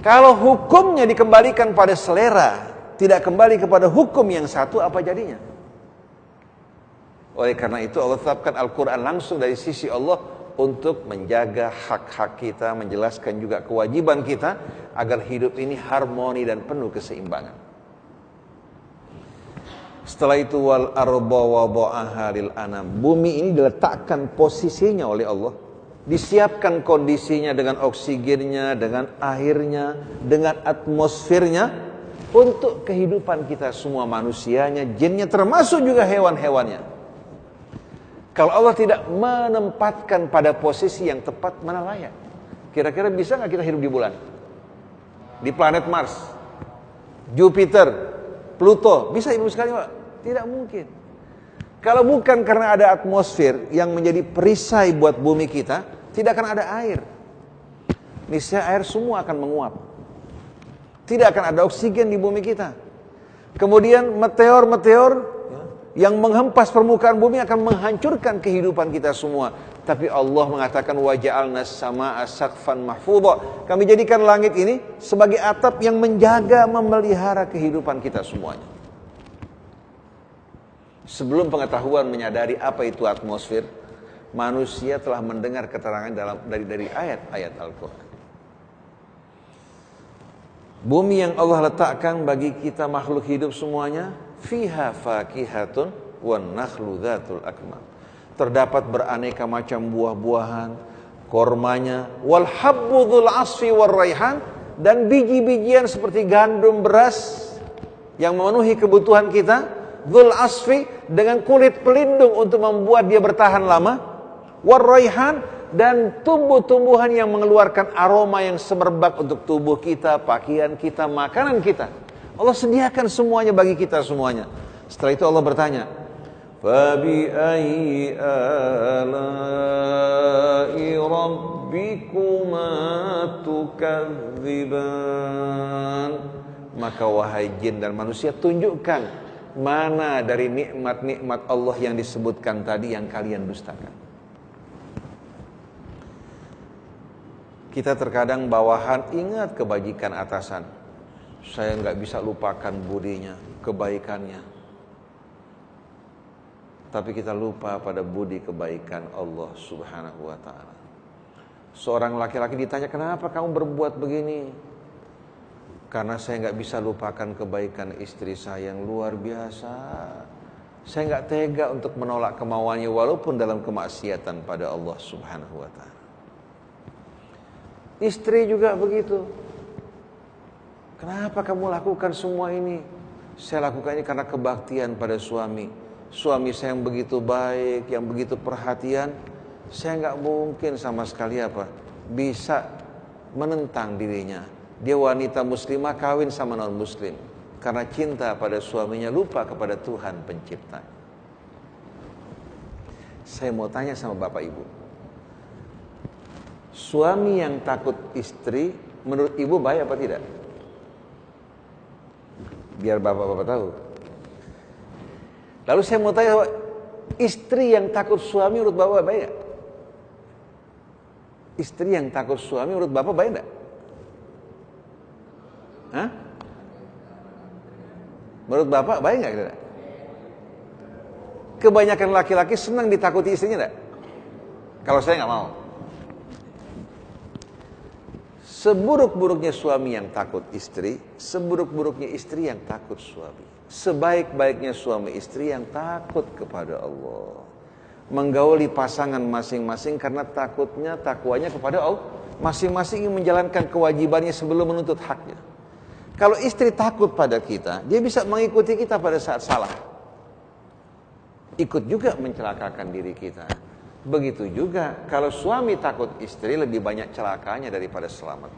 Kalau hukumnya dikembalikan pada selera, tidak kembali kepada hukum yang satu, apa jadinya? Oleh karena itu Allah tetapkan Al-Quran langsung dari sisi Allah untuk menjaga hak-hak kita, menjelaskan juga kewajiban kita agar hidup ini harmoni dan penuh keseimbangan. Setelah itu wal arba wada'aha anam. Bumi ini diletakkan posisinya oleh Allah. Disiapkan kondisinya dengan oksigennya, dengan airnya, dengan atmosfernya untuk kehidupan kita semua manusianya, jinnya termasuk juga hewan-hewannya. Kalau Allah tidak menempatkan pada posisi yang tepat mana layak? Kira-kira bisa nggak kita hidup di bulan? Di planet Mars, Jupiter, Pluto, bisa ibu sekali Pak? Tidak mungkin. Kalau bukan karena ada atmosfer yang menjadi perisai buat bumi kita, tidak akan ada air. Niscaya air semua akan menguap. Tidak akan ada oksigen di bumi kita. Kemudian meteor-meteor yang menghempas permukaan bumi akan menghancurkan kehidupan kita semua. Tapi Allah mengatakan waja'alna sama asakfan mahfudha. Kami jadikan langit ini sebagai atap yang menjaga memelihara kehidupan kita semuanya. Sebelum pengetahuan menyadari apa itu atmosfer, manusia telah mendengar keterangan dalam dari dari ayat-ayat Al-Qur'an. Bumi yang Allah letakkan bagi kita makhluk hidup semuanya, fiha fakihatun wan nakhlu dzatul akmam terdapat beraneka macam buah-buahan, kormanya, wal habbudul asfi war raihan dan biji-bijian seperti gandum beras yang memenuhi kebutuhan kita, dzul asfi dengan kulit pelindung untuk membuat dia bertahan lama, war raihan dan tumbuh-tumbuhan yang mengeluarkan aroma yang semerbak untuk tubuh kita, pakaian kita, makanan kita. Allah sediakan semuanya bagi kita semuanya. Setelah itu Allah bertanya, فبأي آلاء ربكما تكذبان maka wahai jin dan manusia tunjukkan mana dari nikmat-nikmat Allah yang disebutkan tadi yang kalian dustakan kita terkadang bawahan ingat kebajikan atasan saya nggak bisa lupakan budinya kebaikannya tapi kita lupa pada budi kebaikan Allah subhanahu wa ta'ala. Seorang laki-laki ditanya, kenapa kamu berbuat begini? Karena saya nggak bisa lupakan kebaikan istri saya yang luar biasa. Saya nggak tega untuk menolak kemauannya walaupun dalam kemaksiatan pada Allah subhanahu wa ta'ala. Istri juga begitu. Kenapa kamu lakukan semua ini? Saya lakukan ini karena kebaktian pada suami suami saya yang begitu baik, yang begitu perhatian, saya nggak mungkin sama sekali apa bisa menentang dirinya. Dia wanita muslimah kawin sama non muslim karena cinta pada suaminya lupa kepada Tuhan pencipta. Saya mau tanya sama bapak ibu, suami yang takut istri menurut ibu baik apa tidak? Biar bapak-bapak tahu. Lalu saya mau tanya, istri yang takut suami menurut bapak baik gak? Istri yang takut suami menurut bapak baik gak? Hah? Menurut bapak baik gak? Kira? Kebanyakan laki-laki senang ditakuti istrinya enggak? Kalau saya nggak mau. Seburuk-buruknya suami yang takut istri, seburuk-buruknya istri yang takut suami. Sebaik-baiknya suami istri yang takut kepada Allah. Menggauli pasangan masing-masing karena takutnya, takwanya kepada Allah. Masing-masing ingin menjalankan kewajibannya sebelum menuntut haknya. Kalau istri takut pada kita, dia bisa mengikuti kita pada saat salah. Ikut juga mencelakakan diri kita. Begitu juga kalau suami takut istri lebih banyak celakanya daripada selamat.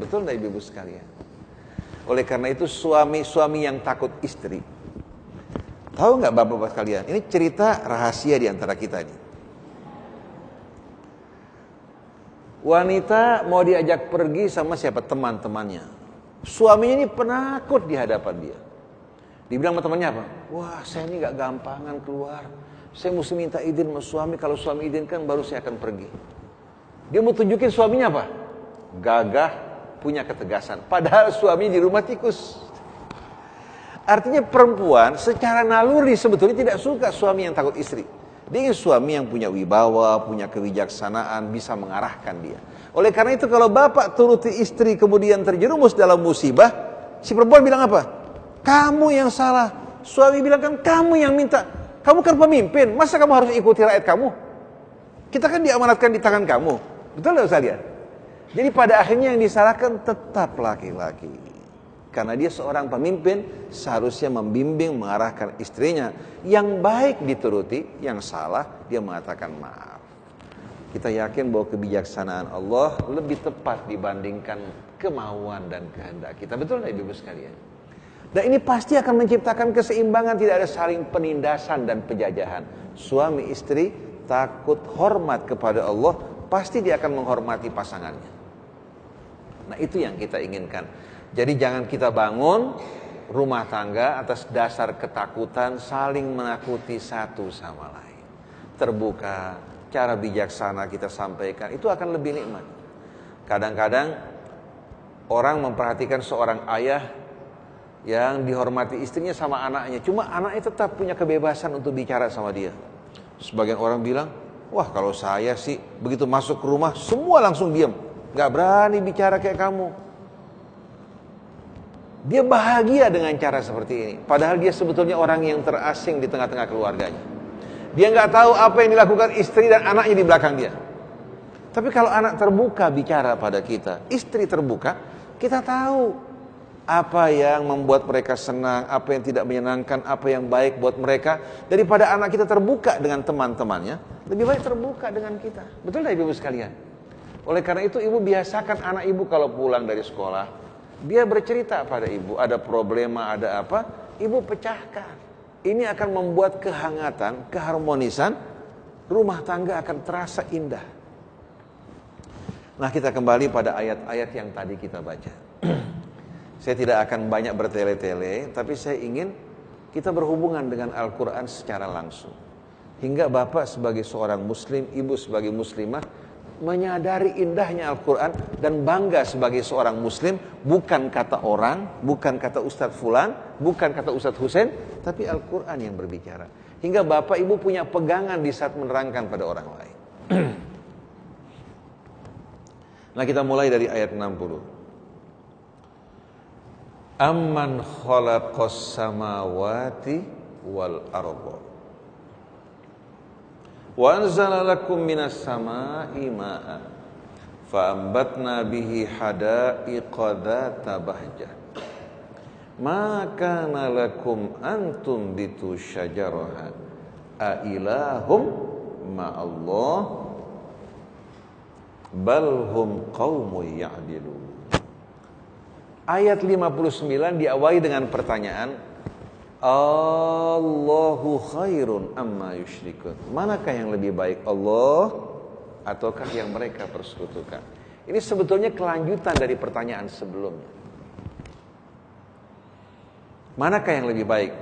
Betul tidak ibu-ibu sekalian? Oleh karena itu suami-suami yang takut istri. Tahu nggak bapak-bapak sekalian? Ini cerita rahasia di antara kita ini. Wanita mau diajak pergi sama siapa? Teman-temannya. Suaminya ini penakut di hadapan dia. Dibilang sama temannya apa? Wah saya ini nggak gampangan keluar saya mesti minta izin sama suami, kalau suami izinkan baru saya akan pergi. Dia mau tunjukin suaminya apa? Gagah, punya ketegasan. Padahal suami di rumah tikus. Artinya perempuan secara naluri sebetulnya tidak suka suami yang takut istri. Dia ingin suami yang punya wibawa, punya kebijaksanaan, bisa mengarahkan dia. Oleh karena itu kalau bapak turuti istri kemudian terjerumus dalam musibah, si perempuan bilang apa? Kamu yang salah. Suami bilang kan kamu yang minta. Kamu kan pemimpin, masa kamu harus ikuti rakyat kamu? Kita kan diamanatkan di tangan kamu. Betul tidak usah lihat? Jadi pada akhirnya yang disalahkan tetap laki-laki. Karena dia seorang pemimpin, seharusnya membimbing, mengarahkan istrinya. Yang baik dituruti, yang salah dia mengatakan maaf. Kita yakin bahwa kebijaksanaan Allah lebih tepat dibandingkan kemauan dan kehendak kita. Betul tidak ibu sekalian? Dan ini pasti akan menciptakan keseimbangan, tidak ada saling penindasan dan penjajahan. Suami istri takut hormat kepada Allah, pasti dia akan menghormati pasangannya. Nah, itu yang kita inginkan. Jadi jangan kita bangun rumah tangga atas dasar ketakutan saling menakuti satu sama lain. Terbuka, cara bijaksana kita sampaikan, itu akan lebih nikmat. Kadang-kadang orang memperhatikan seorang ayah yang dihormati istrinya sama anaknya. Cuma anaknya tetap punya kebebasan untuk bicara sama dia. Sebagian orang bilang, wah kalau saya sih begitu masuk ke rumah semua langsung diam. Gak berani bicara kayak kamu. Dia bahagia dengan cara seperti ini. Padahal dia sebetulnya orang yang terasing di tengah-tengah keluarganya. Dia nggak tahu apa yang dilakukan istri dan anaknya di belakang dia. Tapi kalau anak terbuka bicara pada kita, istri terbuka, kita tahu apa yang membuat mereka senang, apa yang tidak menyenangkan, apa yang baik buat mereka daripada anak kita terbuka dengan teman-temannya, lebih baik terbuka dengan kita. Betul tidak ibu sekalian? Oleh karena itu ibu biasakan anak ibu kalau pulang dari sekolah, dia bercerita pada ibu, ada problema, ada apa, ibu pecahkan. Ini akan membuat kehangatan, keharmonisan, rumah tangga akan terasa indah. Nah kita kembali pada ayat-ayat yang tadi kita baca. Saya tidak akan banyak bertele-tele, tapi saya ingin kita berhubungan dengan Al-Quran secara langsung. Hingga Bapak sebagai seorang muslim, Ibu sebagai muslimah, menyadari indahnya Al-Quran dan bangga sebagai seorang muslim, bukan kata orang, bukan kata Ustadz Fulan, bukan kata Ustadz Husain, tapi Al-Quran yang berbicara. Hingga Bapak Ibu punya pegangan di saat menerangkan pada orang lain. nah kita mulai dari ayat 60. Amman khalaqas samawati wal arda. Wa anzala lakum minas sama'i ma'a Fa ambatna bihi hadaiqa dhata bahjah. Ma kana lakum antum bitu syajaraha A ilahum ma'allah? Bal hum qawmu ya'dilun Ayat 59 diawali dengan pertanyaan Allahu khairun amma yusyrikun. Manakah yang lebih baik Allah ataukah yang mereka persekutukan? Ini sebetulnya kelanjutan dari pertanyaan sebelumnya. Manakah yang lebih baik?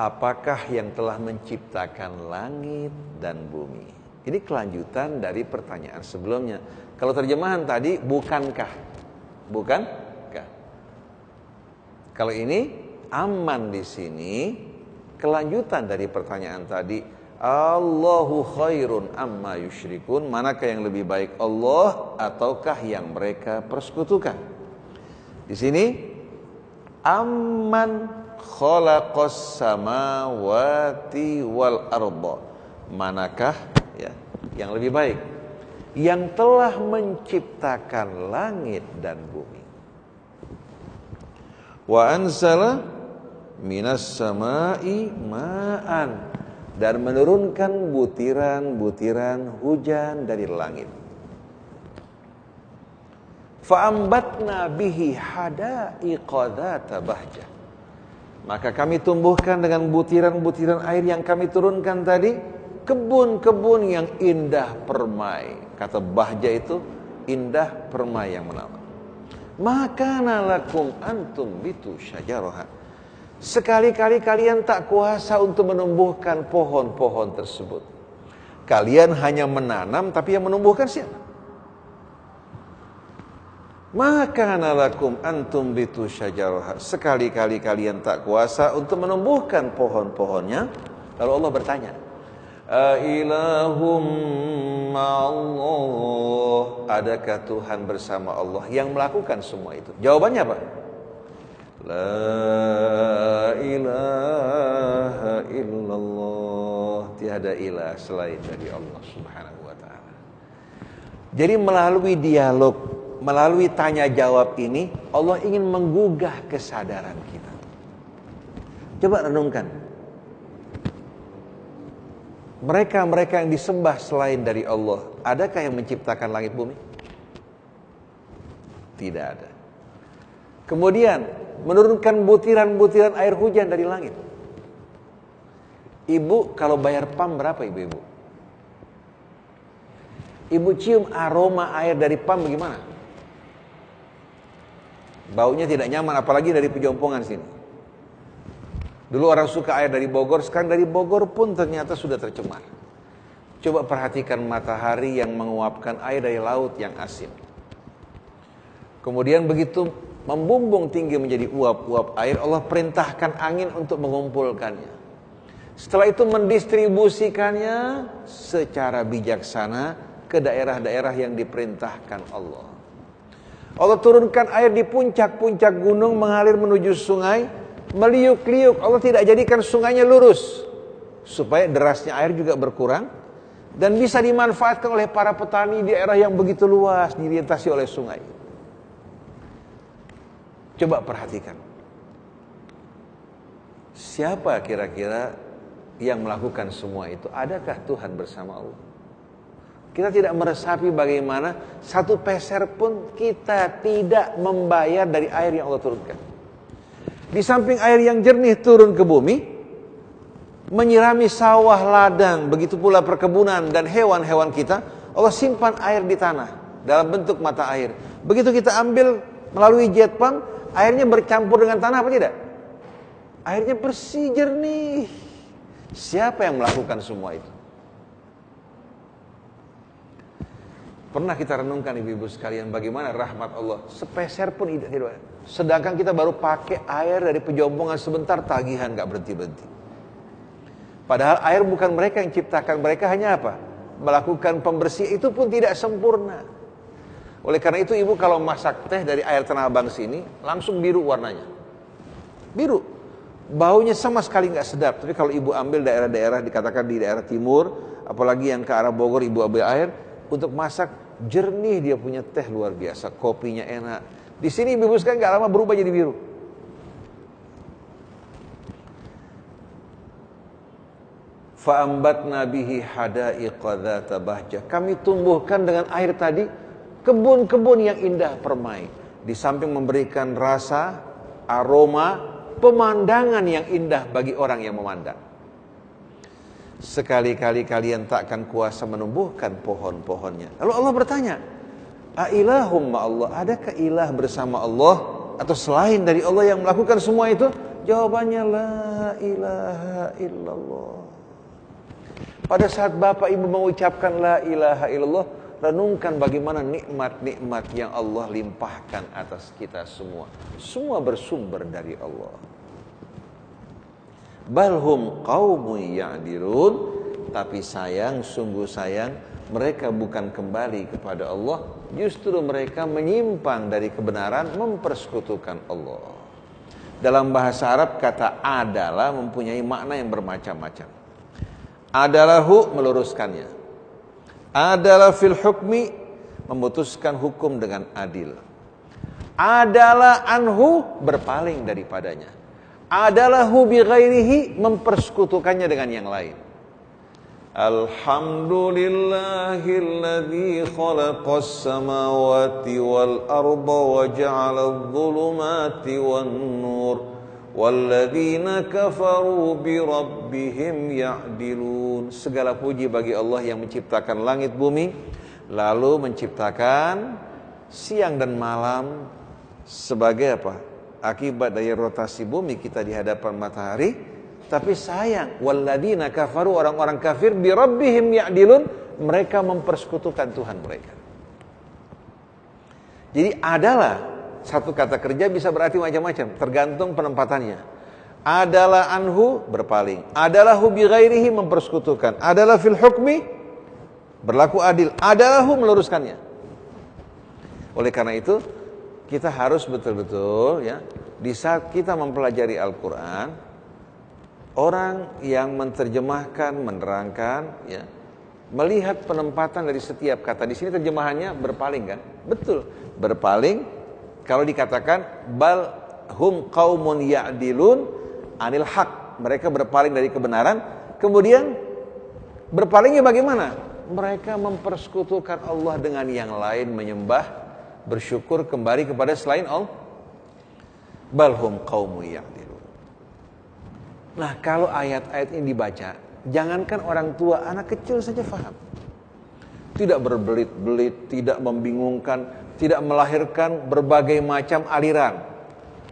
apakah yang telah menciptakan langit dan bumi? Ini kelanjutan dari pertanyaan sebelumnya. Kalau terjemahan tadi, bukankah? Bukankah? Kalau ini aman di sini, kelanjutan dari pertanyaan tadi, Allahu khairun amma yusyrikun, manakah yang lebih baik Allah ataukah yang mereka persekutukan? Di sini amman khalaqas samawati wal arda. Manakah ya yang lebih baik? Yang telah menciptakan langit dan bumi. Wa anzala minas samai ma'an dan menurunkan butiran-butiran hujan dari langit. Fa'ambatna bihi hadaiqa dzata. Maka kami tumbuhkan dengan butiran-butiran air yang kami turunkan tadi kebun-kebun yang indah permai. Kata bahja itu indah permai yang menawan. Maka nalakum antum bitu syajaraha Sekali-kali kalian tak kuasa untuk menumbuhkan pohon-pohon tersebut. Kalian hanya menanam tapi yang menumbuhkan siapa? Maka nalakum antum bitu syajarah. Sekali-kali kalian tak kuasa untuk menumbuhkan pohon-pohonnya. Lalu Allah bertanya, Ailahum Allah. Adakah Tuhan bersama Allah yang melakukan semua itu? Jawabannya apa? La ilaha illallah Tiada ilah selain dari Allah subhanahu wa ta'ala Jadi melalui dialog Melalui tanya jawab ini Allah ingin menggugah kesadaran kita Coba renungkan Mereka-mereka yang disembah selain dari Allah Adakah yang menciptakan langit bumi? Tidak ada Kemudian menurunkan butiran-butiran air hujan dari langit. Ibu kalau bayar pam berapa ibu-ibu? Ibu cium aroma air dari pam bagaimana? Baunya tidak nyaman apalagi dari pejompongan sini. Dulu orang suka air dari Bogor, sekarang dari Bogor pun ternyata sudah tercemar. Coba perhatikan matahari yang menguapkan air dari laut yang asin. Kemudian begitu membumbung tinggi menjadi uap-uap air, Allah perintahkan angin untuk mengumpulkannya. Setelah itu mendistribusikannya secara bijaksana ke daerah-daerah yang diperintahkan Allah. Allah turunkan air di puncak-puncak gunung mengalir menuju sungai, meliuk-liuk. Allah tidak jadikan sungainya lurus supaya derasnya air juga berkurang dan bisa dimanfaatkan oleh para petani di daerah yang begitu luas dilintasi oleh sungai. Coba perhatikan. Siapa kira-kira yang melakukan semua itu? Adakah Tuhan bersama Allah? Kita tidak meresapi bagaimana satu peser pun kita tidak membayar dari air yang Allah turunkan. Di samping air yang jernih turun ke bumi, menyirami sawah ladang, begitu pula perkebunan dan hewan-hewan kita, Allah simpan air di tanah dalam bentuk mata air. Begitu kita ambil melalui jet pump, Airnya bercampur dengan tanah apa tidak? Airnya bersih, jernih. Siapa yang melakukan semua itu? Pernah kita renungkan ibu-ibu sekalian bagaimana rahmat Allah sepeser pun tidak Sedangkan kita baru pakai air dari pejombongan sebentar tagihan gak berhenti-berhenti. Padahal air bukan mereka yang ciptakan, mereka hanya apa? Melakukan pembersih itu pun tidak sempurna. Oleh karena itu ibu kalau masak teh dari air tanah abang sini langsung biru warnanya. Biru. Baunya sama sekali nggak sedap. Tapi kalau ibu ambil daerah-daerah dikatakan di daerah timur, apalagi yang ke arah Bogor ibu ambil air untuk masak jernih dia punya teh luar biasa, kopinya enak. Di sini ibu sekali nggak lama berubah jadi biru. Fa'ambatna bihi hadaiqa dzata. Kami tumbuhkan dengan air tadi kebun-kebun yang indah permai. Di samping memberikan rasa, aroma, pemandangan yang indah bagi orang yang memandang. Sekali-kali kalian takkan kuasa menumbuhkan pohon-pohonnya. Lalu Allah bertanya, Ailahum Allah, adakah ilah bersama Allah atau selain dari Allah yang melakukan semua itu? Jawabannya la ilaha illallah. Pada saat Bapak Ibu mengucapkan la ilaha illallah, renungkan bagaimana nikmat-nikmat yang Allah limpahkan atas kita semua. Semua bersumber dari Allah. Balhum qaumun ya'dilun, tapi sayang, sungguh sayang, mereka bukan kembali kepada Allah, justru mereka menyimpang dari kebenaran, mempersekutukan Allah. Dalam bahasa Arab kata adalah mempunyai makna yang bermacam-macam. Adalahu meluruskannya. Adalah fil hukmi memutuskan hukum dengan adil. Adalah anhu berpaling daripadanya. Adalahu bi ghairihi mempersekutukannya dengan yang lain. Samawati wal arda wa ja'ala adh-dhulumati wan nur. Walladzina kafaru bi rabbihim ya'dilun. Segala puji bagi Allah yang menciptakan langit bumi lalu menciptakan siang dan malam sebagai apa? Akibat dari rotasi bumi kita di hadapan matahari. Tapi sayang, walladzina kafaru orang-orang kafir bi rabbihim ya'dilun, mereka mempersekutukan Tuhan mereka. Jadi adalah satu kata kerja bisa berarti macam-macam, tergantung penempatannya. Adalah anhu berpaling, adalah hu bi ghairihi mempersekutukan, adalah fil hukmi berlaku adil, adalah hu meluruskannya. Oleh karena itu, kita harus betul-betul ya di saat kita mempelajari Al-Qur'an orang yang menerjemahkan, menerangkan ya melihat penempatan dari setiap kata. Di sini terjemahannya berpaling kan? Betul, berpaling kalau dikatakan bal hum qaumun ya'dilun anil haq, mereka berpaling dari kebenaran, kemudian berpalingnya bagaimana? Mereka mempersekutukan Allah dengan yang lain menyembah, bersyukur kembali kepada selain Allah. Bal hum qaumun ya'dilun. Nah, kalau ayat-ayat ini dibaca, jangankan orang tua, anak kecil saja faham. Tidak berbelit-belit, tidak membingungkan, tidak melahirkan berbagai macam aliran.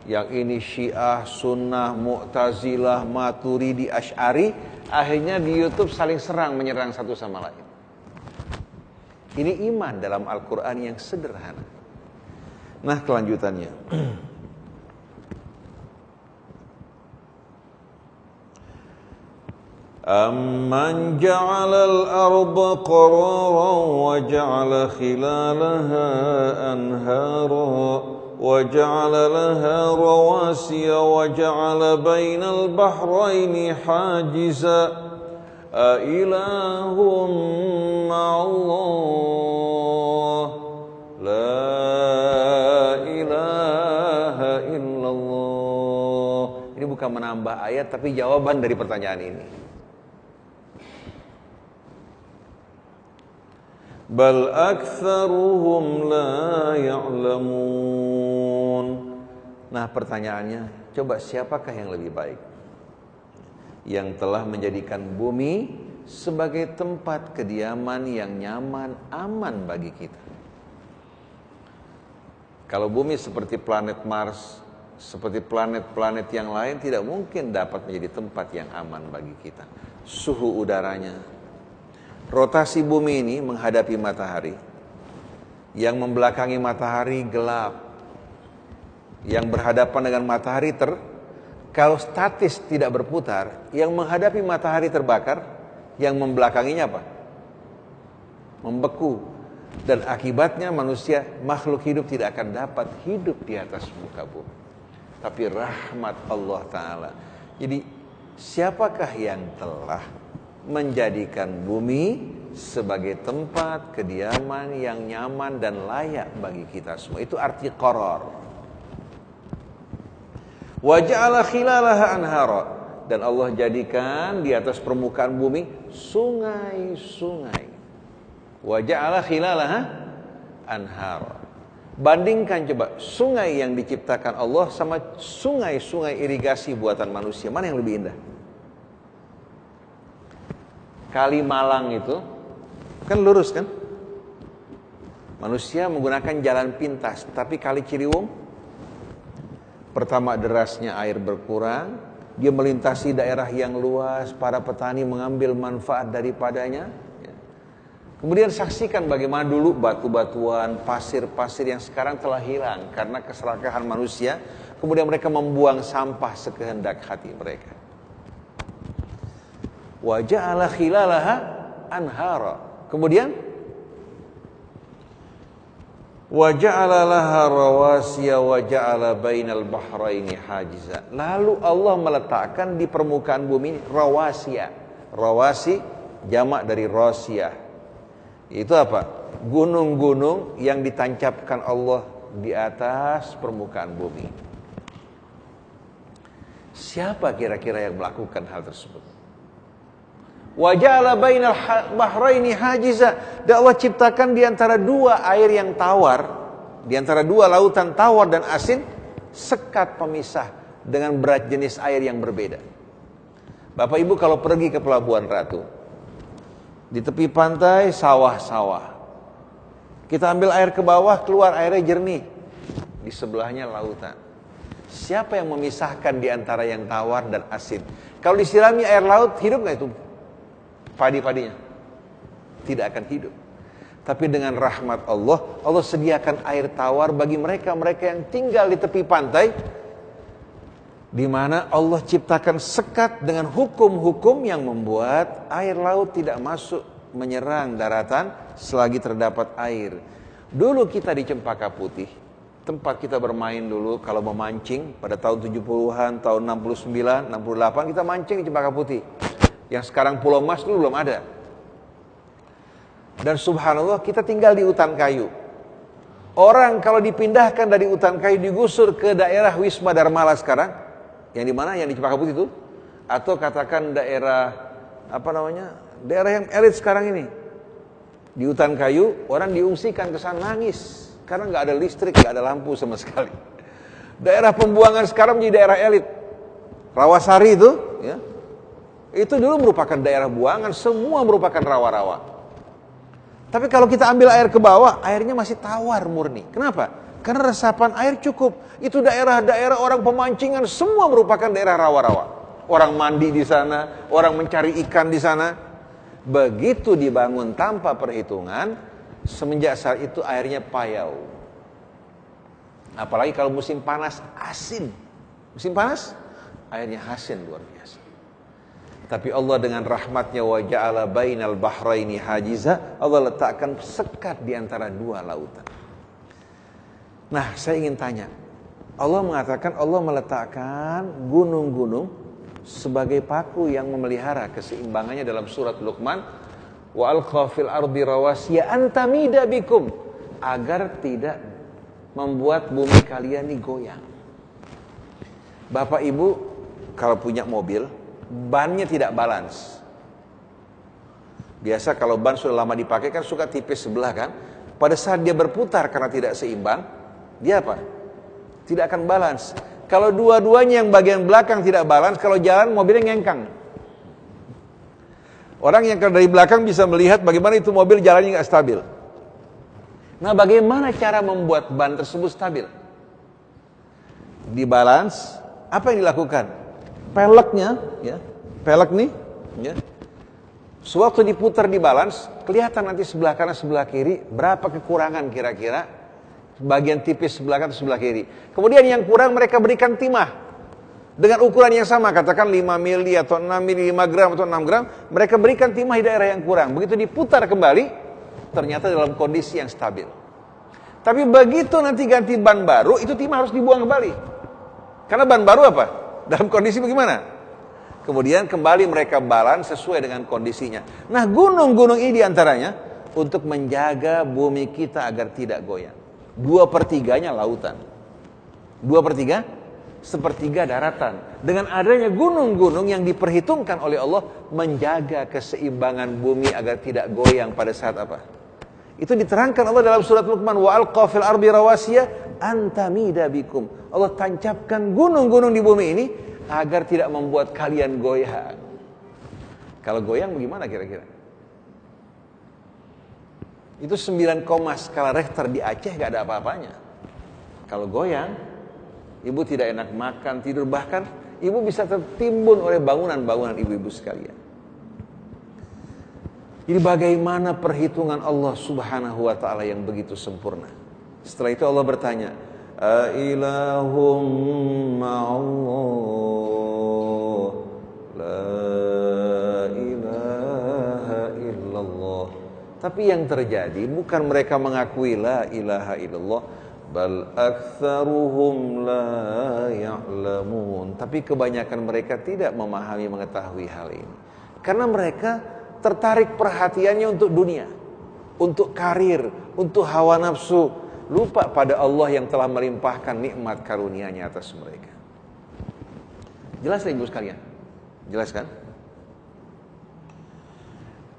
Yang ini Syiah, Sunnah, Mu'tazilah, Maturidi, Ash'ari, akhirnya di YouTube saling serang menyerang satu sama lain. Ini iman dalam Al-Qur'an yang sederhana. Nah, kelanjutannya. أمن جعل الأرض قرارا وجعل خلالها أنهارا وجعل لها رواسي وجعل بين البحرين حاجزا أإله مع الله لا إله إلا الله Ini bukan menambah ayat tapi jawaban dari pertanyaan ini. Bal aktsaruhum la ya'lamun. Nah, pertanyaannya, coba siapakah yang lebih baik? Yang telah menjadikan bumi sebagai tempat kediaman yang nyaman, aman bagi kita. Kalau bumi seperti planet Mars, seperti planet-planet yang lain tidak mungkin dapat menjadi tempat yang aman bagi kita. Suhu udaranya, Rotasi bumi ini menghadapi matahari. Yang membelakangi matahari gelap. Yang berhadapan dengan matahari ter kalau statis tidak berputar, yang menghadapi matahari terbakar, yang membelakanginya apa? Membeku. Dan akibatnya manusia, makhluk hidup tidak akan dapat hidup di atas muka bumi. Tapi rahmat Allah Ta'ala. Jadi siapakah yang telah menjadikan bumi sebagai tempat kediaman yang nyaman dan layak bagi kita semua. Itu arti koror. Waja'ala khilalaha anhara. Dan Allah jadikan di atas permukaan bumi sungai-sungai. Waja'ala khilalaha anhara. Bandingkan coba sungai yang diciptakan Allah sama sungai-sungai irigasi buatan manusia. Mana yang lebih indah? Kali Malang itu kan lurus kan? Manusia menggunakan jalan pintas, tapi kali Ciliwung Pertama derasnya air berkurang, dia melintasi daerah yang luas, para petani mengambil manfaat daripadanya. Ya. Kemudian saksikan bagaimana dulu batu-batuan, pasir-pasir yang sekarang telah hilang karena keserakahan manusia. Kemudian mereka membuang sampah sekehendak hati mereka. Wajah Allah khilalaha anhara. Kemudian wa ja'ala laha rawasiya wa ja'ala bainal bahraini hajiza. Lalu Allah meletakkan di permukaan bumi ini rawasiya. Rawasi jamak dari rosiyah. Itu apa? Gunung-gunung yang ditancapkan Allah di atas permukaan bumi. Siapa kira-kira yang melakukan hal tersebut? Waja'ala bainal bahraini hajiza. Dan Allah ciptakan di antara dua air yang tawar, di antara dua lautan tawar dan asin, sekat pemisah dengan berat jenis air yang berbeda. Bapak Ibu kalau pergi ke Pelabuhan Ratu, di tepi pantai sawah-sawah. Kita ambil air ke bawah, keluar airnya jernih. Di sebelahnya lautan. Siapa yang memisahkan di antara yang tawar dan asin? Kalau disirami air laut, hidup nggak itu padi-padinya. Tidak akan hidup. Tapi dengan rahmat Allah, Allah sediakan air tawar bagi mereka-mereka yang tinggal di tepi pantai, di mana Allah ciptakan sekat dengan hukum-hukum yang membuat air laut tidak masuk menyerang daratan selagi terdapat air. Dulu kita di Cempaka Putih, tempat kita bermain dulu kalau memancing pada tahun 70-an, tahun 69, 68 kita mancing di Cempaka Putih. Yang sekarang Pulau Mas dulu belum ada. Dan subhanallah kita tinggal di hutan kayu. Orang kalau dipindahkan dari hutan kayu digusur ke daerah Wisma Darmala sekarang, yang di mana? Yang di Cempaka Putih itu, atau katakan daerah apa namanya? Daerah yang elit sekarang ini. Di hutan kayu, orang diungsikan ke sana nangis karena nggak ada listrik, nggak ada lampu sama sekali. Daerah pembuangan sekarang menjadi daerah elit. Rawasari itu, ya, itu dulu merupakan daerah buangan, semua merupakan rawa-rawa. Tapi kalau kita ambil air ke bawah, airnya masih tawar murni. Kenapa? Karena resapan air cukup. Itu daerah-daerah orang pemancingan semua merupakan daerah rawa-rawa. Orang mandi di sana, orang mencari ikan di sana. Begitu dibangun tanpa perhitungan, semenjak saat itu airnya payau. Apalagi kalau musim panas asin. Musim panas airnya asin luar biasa. Tapi Allah dengan rahmatnya wa ja'ala bainal bahraini hajiza, Allah letakkan sekat di antara dua lautan. Nah, saya ingin tanya. Allah mengatakan Allah meletakkan gunung-gunung sebagai paku yang memelihara keseimbangannya dalam surat Luqman wa alqa fil ardi rawasiya antamida bikum agar tidak membuat bumi kalian ini goyang. Bapak Ibu kalau punya mobil bannya tidak balance. Biasa kalau ban sudah lama dipakai kan suka tipis sebelah kan. Pada saat dia berputar karena tidak seimbang, dia apa? Tidak akan balance. Kalau dua-duanya yang bagian belakang tidak balance, kalau jalan mobilnya ngengkang. Orang yang dari belakang bisa melihat bagaimana itu mobil jalannya nggak stabil. Nah, bagaimana cara membuat ban tersebut stabil? Di balance, apa yang dilakukan? Peleknya, ya, pelek nih, ya, sewaktu diputar di balance, kelihatan nanti sebelah kanan sebelah kiri berapa kekurangan kira-kira bagian tipis sebelah kanan sebelah kiri. Kemudian yang kurang mereka berikan timah dengan ukuran yang sama, katakan 5 mili atau 6 mili, 5 gram atau 6 gram, mereka berikan timah di daerah yang kurang. Begitu diputar kembali, ternyata dalam kondisi yang stabil. Tapi begitu nanti ganti ban baru, itu timah harus dibuang kembali. Karena ban baru apa? Dalam kondisi bagaimana? Kemudian kembali mereka balance sesuai dengan kondisinya. Nah gunung-gunung ini di antaranya untuk menjaga bumi kita agar tidak goyang. Dua pertiganya lautan. Dua pertiga sepertiga daratan. Dengan adanya gunung-gunung yang diperhitungkan oleh Allah menjaga keseimbangan bumi agar tidak goyang pada saat apa? Itu diterangkan Allah dalam surat Luqman wa alqa fil ardi rawasiya antamida bikum. Allah tancapkan gunung-gunung di bumi ini agar tidak membuat kalian goyang. Kalau goyang bagaimana kira-kira? Itu 9 koma skala Richter di Aceh gak ada apa-apanya. Kalau goyang, Ibu tidak enak makan, tidur, bahkan ibu bisa tertimbun oleh bangunan-bangunan ibu-ibu sekalian. Jadi bagaimana perhitungan Allah subhanahu wa ta'ala yang begitu sempurna. Setelah itu Allah bertanya, Ilaha illallah. Tapi yang terjadi bukan mereka mengakui la ilaha illallah Bal aktsaruhum la ya'lamun. Tapi kebanyakan mereka tidak memahami mengetahui hal ini. Karena mereka tertarik perhatiannya untuk dunia Untuk karir, untuk hawa nafsu lupa pada Allah yang telah melimpahkan nikmat karunia-Nya atas mereka. Jelas Ibu sekalian? Jelas kan?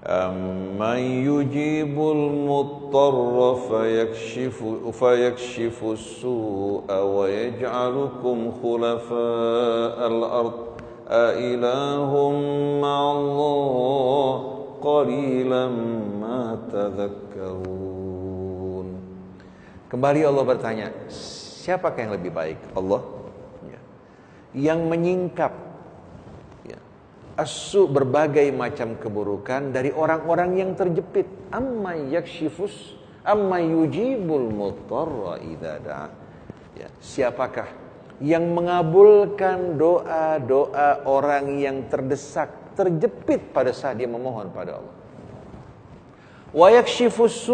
أَمَّنْ يُجِيبُ الْمُضْطَرَّ فَيَكْشِفُ, فَيَكْشِفُ السُّوءَ وَيَجْعَلُكُمْ خُلَفَاءَ الْأَرْضِ أَإِلَهٌ مَّعَ اللَّهِ قَلِيلًا مَا تَذَكَّرُونَ Kembali Allah bertanya, siapakah yang lebih baik? Allah ya. yang menyingkap ya, asu berbagai macam keburukan dari orang-orang yang terjepit. Amma yakshifus, amma yujibul mutarra idza Ya, siapakah yang mengabulkan doa-doa orang yang terdesak, terjepit pada saat dia memohon pada Allah. Wa yakshifus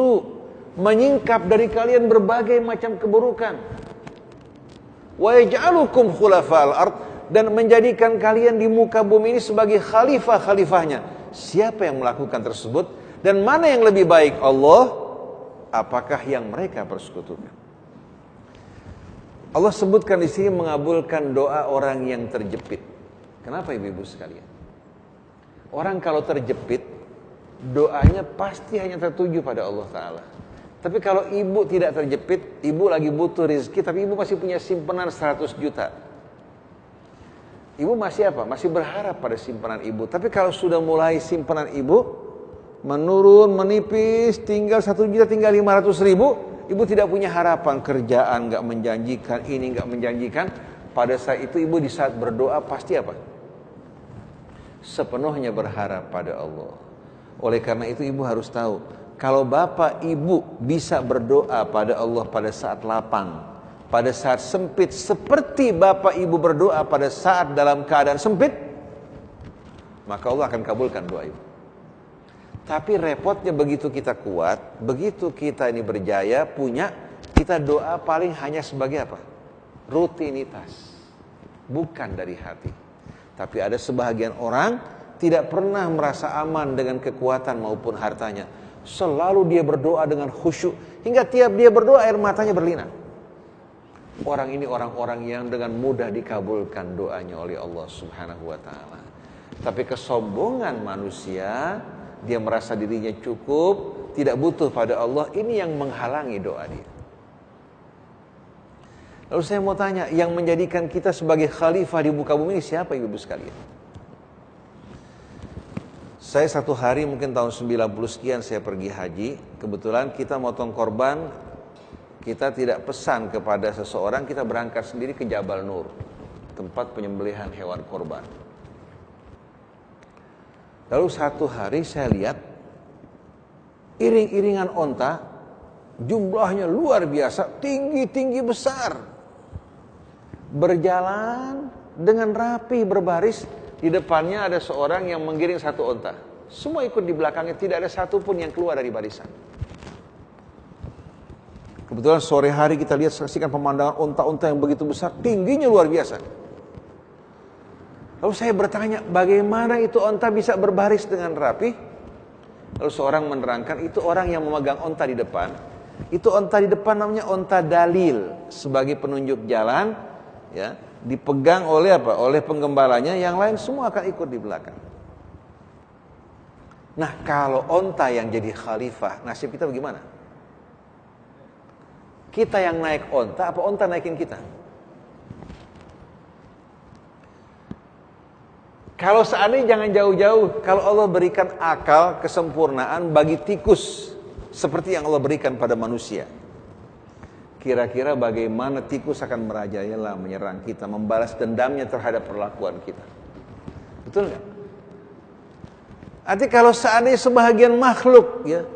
menyingkap dari kalian berbagai macam keburukan. Wa yaj'alukum khulafa'al ard dan menjadikan kalian di muka bumi ini sebagai khalifah-khalifahnya. Siapa yang melakukan tersebut dan mana yang lebih baik Allah? Apakah yang mereka persekutukan? Allah sebutkan di sini mengabulkan doa orang yang terjepit. Kenapa ibu-ibu sekalian? Orang kalau terjepit, doanya pasti hanya tertuju pada Allah Ta'ala. Tapi kalau ibu tidak terjepit, ibu lagi butuh rezeki, tapi ibu masih punya simpanan 100 juta. Ibu masih apa? Masih berharap pada simpanan ibu. Tapi kalau sudah mulai simpanan ibu menurun, menipis, tinggal 1 juta, tinggal 500 ribu, ibu tidak punya harapan kerjaan nggak menjanjikan, ini nggak menjanjikan. Pada saat itu ibu di saat berdoa pasti apa? Sepenuhnya berharap pada Allah. Oleh karena itu ibu harus tahu kalau bapak ibu bisa berdoa pada Allah pada saat lapang, pada saat sempit, seperti bapak ibu berdoa pada saat dalam keadaan sempit, maka Allah akan kabulkan doa ibu. Tapi repotnya begitu kita kuat, begitu kita ini berjaya, punya, kita doa paling hanya sebagai apa? Rutinitas. Bukan dari hati. Tapi ada sebahagian orang tidak pernah merasa aman dengan kekuatan maupun hartanya Selalu dia berdoa dengan khusyuk. Hingga tiap dia berdoa air matanya berlinang. Orang ini orang-orang yang dengan mudah dikabulkan doanya oleh Allah subhanahu wa ta'ala. Tapi kesombongan manusia, dia merasa dirinya cukup, tidak butuh pada Allah, ini yang menghalangi doa dia. Lalu saya mau tanya, yang menjadikan kita sebagai khalifah di muka bumi ini siapa ibu-ibu sekalian? Saya satu hari mungkin tahun 90 sekian saya pergi haji. Kebetulan kita motong korban, kita tidak pesan kepada seseorang, kita berangkat sendiri ke Jabal Nur. Tempat penyembelihan hewan korban. Lalu satu hari saya lihat iring-iringan onta jumlahnya luar biasa, tinggi-tinggi besar. Berjalan dengan rapi berbaris di depannya ada seorang yang menggiring satu onta. Semua ikut di belakangnya, tidak ada satupun yang keluar dari barisan. Kebetulan sore hari kita lihat saksikan pemandangan onta-onta yang begitu besar, tingginya luar biasa. Lalu saya bertanya, bagaimana itu onta bisa berbaris dengan rapi? Lalu seorang menerangkan, itu orang yang memegang onta di depan. Itu onta di depan namanya onta dalil, sebagai penunjuk jalan, ya dipegang oleh apa? Oleh penggembalanya, yang lain semua akan ikut di belakang. Nah, kalau onta yang jadi khalifah, nasib kita bagaimana? Kita yang naik onta, apa onta naikin kita? Kalau seandainya jangan jauh-jauh, kalau Allah berikan akal, kesempurnaan bagi tikus, seperti yang Allah berikan pada manusia. Kira-kira bagaimana tikus akan merajalela menyerang kita, membalas dendamnya terhadap perlakuan kita. Betul nggak? Artinya kalau seandainya sebahagian makhluk ya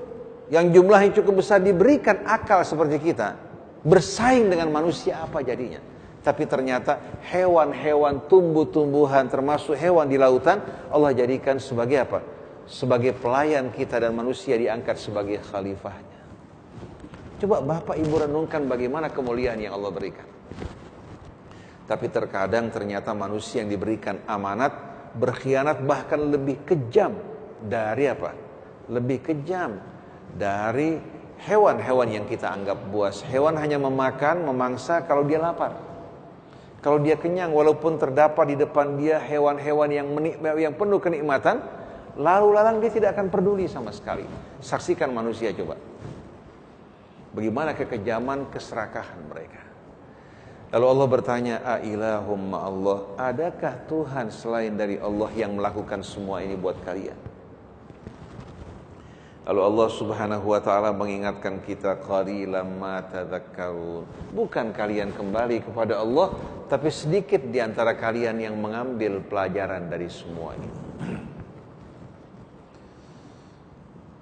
yang jumlahnya cukup besar diberikan akal seperti kita, bersaing dengan manusia apa jadinya? Tapi ternyata hewan-hewan, tumbuh-tumbuhan, termasuk hewan di lautan, Allah jadikan sebagai apa? Sebagai pelayan kita dan manusia diangkat sebagai khalifahnya. Coba Bapak Ibu renungkan bagaimana kemuliaan yang Allah berikan. Tapi terkadang ternyata manusia yang diberikan amanat berkhianat bahkan lebih kejam dari apa? Lebih kejam dari hewan-hewan yang kita anggap buas. Hewan hanya memakan, memangsa kalau dia lapar. Kalau dia kenyang walaupun terdapat di depan dia hewan-hewan yang yang penuh kenikmatan, lalu lalang dia tidak akan peduli sama sekali. Saksikan manusia coba. Bagaimana kekejaman keserakahan mereka. Lalu Allah bertanya, "Ailahum Allah, adakah Tuhan selain dari Allah yang melakukan semua ini buat kalian?" Lalu Allah Subhanahu wa taala mengingatkan kita qalilan ma tadhakkarun. Bukan kalian kembali kepada Allah, tapi sedikit di antara kalian yang mengambil pelajaran dari semua ini.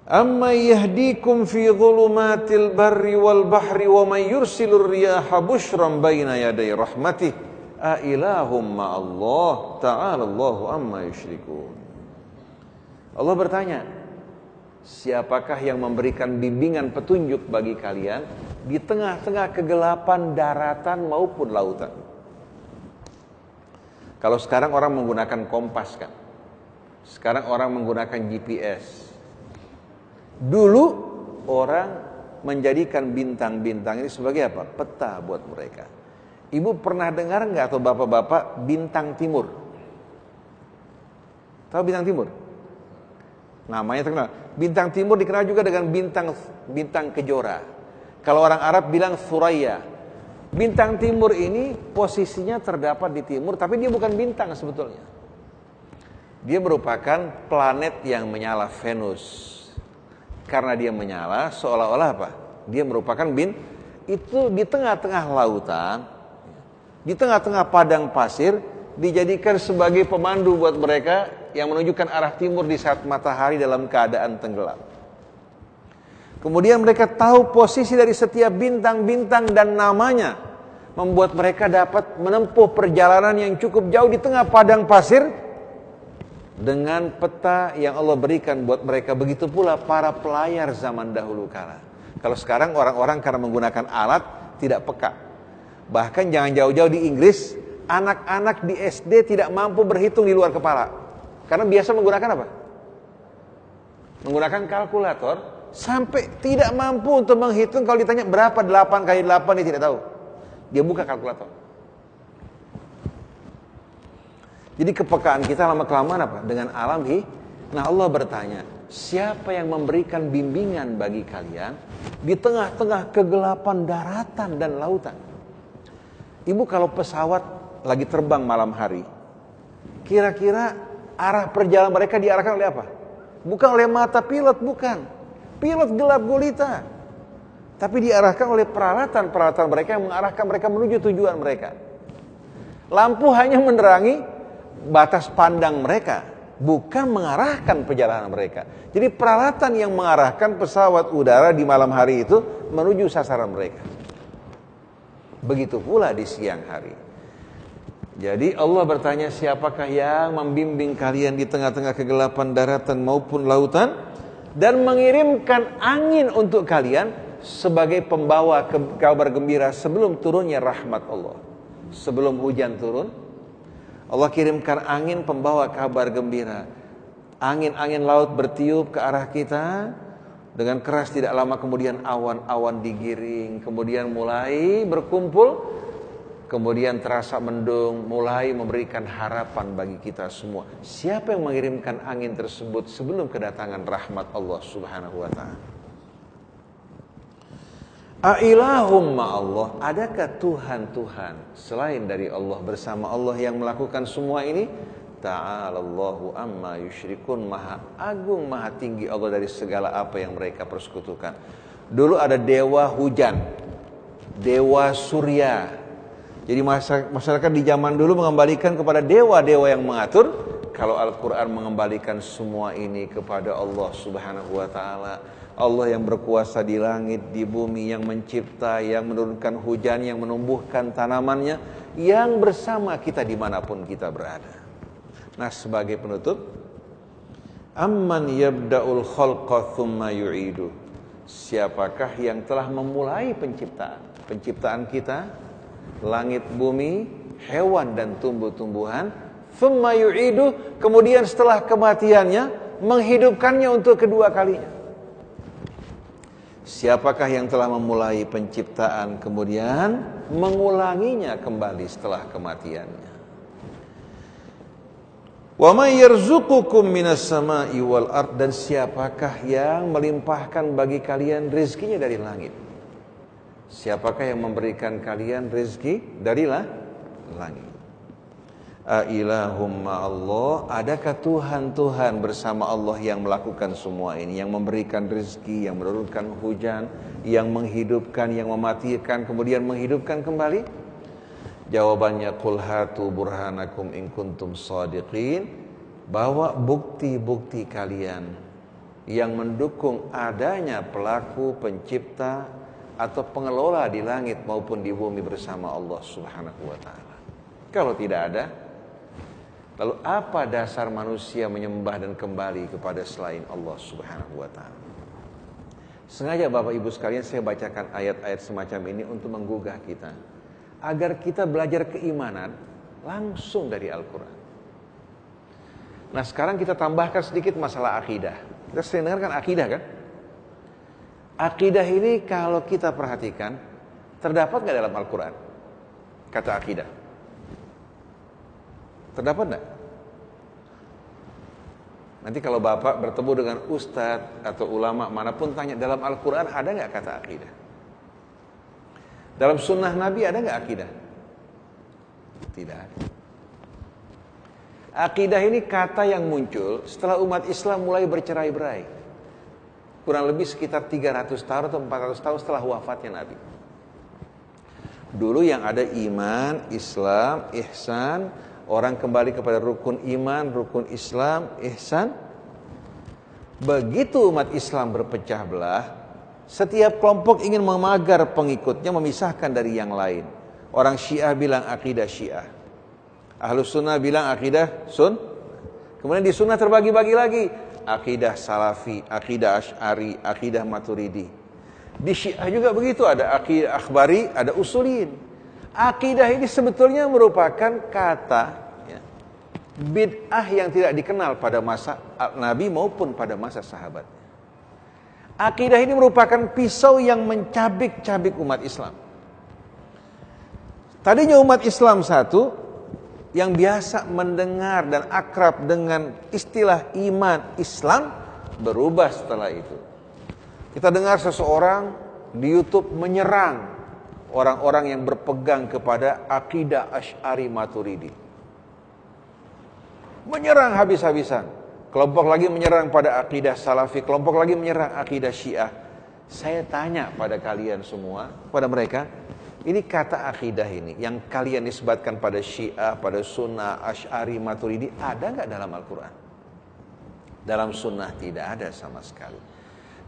Amma yahdikum fi dhulumatil barri wal bahri wa man yursilur riyaha bushran baina yaday rahmatih a ilahum ma Allah ta'ala Allahu amma yusyrikun. Allah bertanya, Siapakah yang memberikan bimbingan petunjuk bagi kalian di tengah-tengah kegelapan daratan maupun lautan? Kalau sekarang orang menggunakan kompas kan. Sekarang orang menggunakan GPS. Dulu orang menjadikan bintang-bintang ini sebagai apa? Peta buat mereka. Ibu pernah dengar nggak atau bapak-bapak bintang timur? Tahu bintang timur? Namanya terkenal. Bintang timur dikenal juga dengan bintang bintang kejora. Kalau orang Arab bilang Suraya. Bintang timur ini posisinya terdapat di timur, tapi dia bukan bintang sebetulnya. Dia merupakan planet yang menyala Venus. Karena dia menyala seolah-olah apa? Dia merupakan bin itu di tengah-tengah lautan, di tengah-tengah padang pasir dijadikan sebagai pemandu buat mereka yang menunjukkan arah timur di saat matahari dalam keadaan tenggelam. Kemudian mereka tahu posisi dari setiap bintang-bintang dan namanya membuat mereka dapat menempuh perjalanan yang cukup jauh di tengah padang pasir dengan peta yang Allah berikan buat mereka begitu pula para pelayar zaman dahulu kala. Kalau sekarang orang-orang karena menggunakan alat tidak peka. Bahkan jangan jauh-jauh di Inggris, anak-anak di SD tidak mampu berhitung di luar kepala. Karena biasa menggunakan apa? Menggunakan kalkulator sampai tidak mampu untuk menghitung kalau ditanya berapa 8 kali 8 dia tidak tahu. Dia buka kalkulator. Jadi kepekaan kita lama kelamaan apa? Dengan alam hi. Nah Allah bertanya, siapa yang memberikan bimbingan bagi kalian di tengah-tengah kegelapan daratan dan lautan? Ibu kalau pesawat lagi terbang malam hari, kira-kira arah perjalanan mereka diarahkan oleh apa? Bukan oleh mata pilot, bukan. Pilot gelap gulita. Tapi diarahkan oleh peralatan-peralatan mereka yang mengarahkan mereka menuju tujuan mereka. Lampu hanya menerangi batas pandang mereka, bukan mengarahkan perjalanan mereka. Jadi peralatan yang mengarahkan pesawat udara di malam hari itu menuju sasaran mereka. Begitu pula di siang hari. Jadi Allah bertanya siapakah yang membimbing kalian di tengah-tengah kegelapan daratan maupun lautan dan mengirimkan angin untuk kalian sebagai pembawa kabar gembira sebelum turunnya rahmat Allah. Sebelum hujan turun, Allah kirimkan angin pembawa kabar gembira. Angin-angin laut bertiup ke arah kita dengan keras tidak lama kemudian awan-awan digiring, kemudian mulai berkumpul kemudian terasa mendung, mulai memberikan harapan bagi kita semua. Siapa yang mengirimkan angin tersebut sebelum kedatangan rahmat Allah Subhanahu wa taala? Ailahum Allah, adakah Tuhan-Tuhan selain dari Allah bersama Allah yang melakukan semua ini? Ta'alallahu amma yusyrikun maha agung maha tinggi Allah dari segala apa yang mereka persekutukan. Dulu ada dewa hujan dewa surya. Jadi masyarakat di zaman dulu mengembalikan kepada dewa-dewa yang mengatur. Kalau Al-Quran mengembalikan semua ini kepada Allah subhanahu wa ta'ala. Allah yang berkuasa di langit, di bumi, yang mencipta, yang menurunkan hujan, yang menumbuhkan tanamannya, yang bersama kita di mana pun kita berada. Nah sebagai penutup, Amman yabda'ul khalqa thumma yu'idu. Siapakah yang telah memulai penciptaan? Penciptaan kita, langit bumi, hewan dan tumbuh-tumbuhan, thumma yu'idu, kemudian setelah kematiannya menghidupkannya untuk kedua kalinya. Siapakah yang telah memulai penciptaan kemudian mengulanginya kembali setelah kematiannya? Wa may yarzuqukum minas sama'i wal ard dan siapakah yang melimpahkan bagi kalian rezekinya dari langit? Siapakah yang memberikan kalian rezeki dari langit? Ailahum Allah. Adakah Tuhan-Tuhan bersama Allah yang melakukan semua ini? Yang memberikan rezeki, yang menurunkan hujan Yang menghidupkan, yang mematikan Kemudian menghidupkan kembali? Jawabannya Qul hatu burhanakum in kuntum sadiqin. Bawa bukti-bukti kalian Yang mendukung adanya pelaku, pencipta Atau pengelola di langit maupun di bumi bersama Allah subhanahu wa ta'ala. Kalau tidak ada Lalu apa dasar manusia menyembah dan kembali kepada selain Allah Subhanahu wa taala? Sengaja Bapak Ibu sekalian saya bacakan ayat-ayat semacam ini untuk menggugah kita agar kita belajar keimanan langsung dari Al-Qur'an. Nah, sekarang kita tambahkan sedikit masalah akidah. Kita sering dengar kan akidah kan? Akidah ini kalau kita perhatikan terdapat nggak dalam Al-Quran? Kata akidah. Terdapat enggak? Nanti kalau Bapak bertemu dengan ustadz atau ulama mana pun tanya dalam Al-Quran ada nggak kata akidah? Dalam sunnah Nabi ada nggak akidah? Tidak ada. Akidah ini kata yang muncul setelah umat Islam mulai bercerai-berai. Kurang lebih sekitar 300 tahun atau 400 tahun setelah wafatnya Nabi. Dulu yang ada iman, Islam, ihsan, Orang kembali kepada rukun iman, rukun Islam, ihsan. Begitu umat Islam berpecah belah, setiap kelompok ingin memagar pengikutnya memisahkan dari yang lain. Orang Syiah bilang akidah Syiah. Ahlus Sunnah bilang akidah Sun. Kemudian di Sunnah terbagi-bagi lagi. Akidah Salafi, akidah Ash'ari, akidah Maturidi. Di Syiah juga begitu, ada akidah Akhbari, ada Usulin. Akidah ini sebetulnya merupakan kata ya, bid'ah yang tidak dikenal pada masa Nabi maupun pada masa sahabat. Akidah ini merupakan pisau yang mencabik-cabik umat Islam. Tadinya umat Islam satu yang biasa mendengar dan akrab dengan istilah iman Islam berubah setelah itu. Kita dengar seseorang di YouTube menyerang orang-orang yang berpegang kepada akidah Ash'ari Maturidi. Menyerang habis-habisan. Kelompok lagi menyerang pada akidah Salafi, kelompok lagi menyerang akidah Syiah. Saya tanya pada kalian semua, pada mereka, ini kata akidah ini yang kalian nisbatkan pada Syiah, pada Sunnah, Ash'ari, Maturidi, ada nggak dalam Al-Quran? Dalam Sunnah tidak ada sama sekali.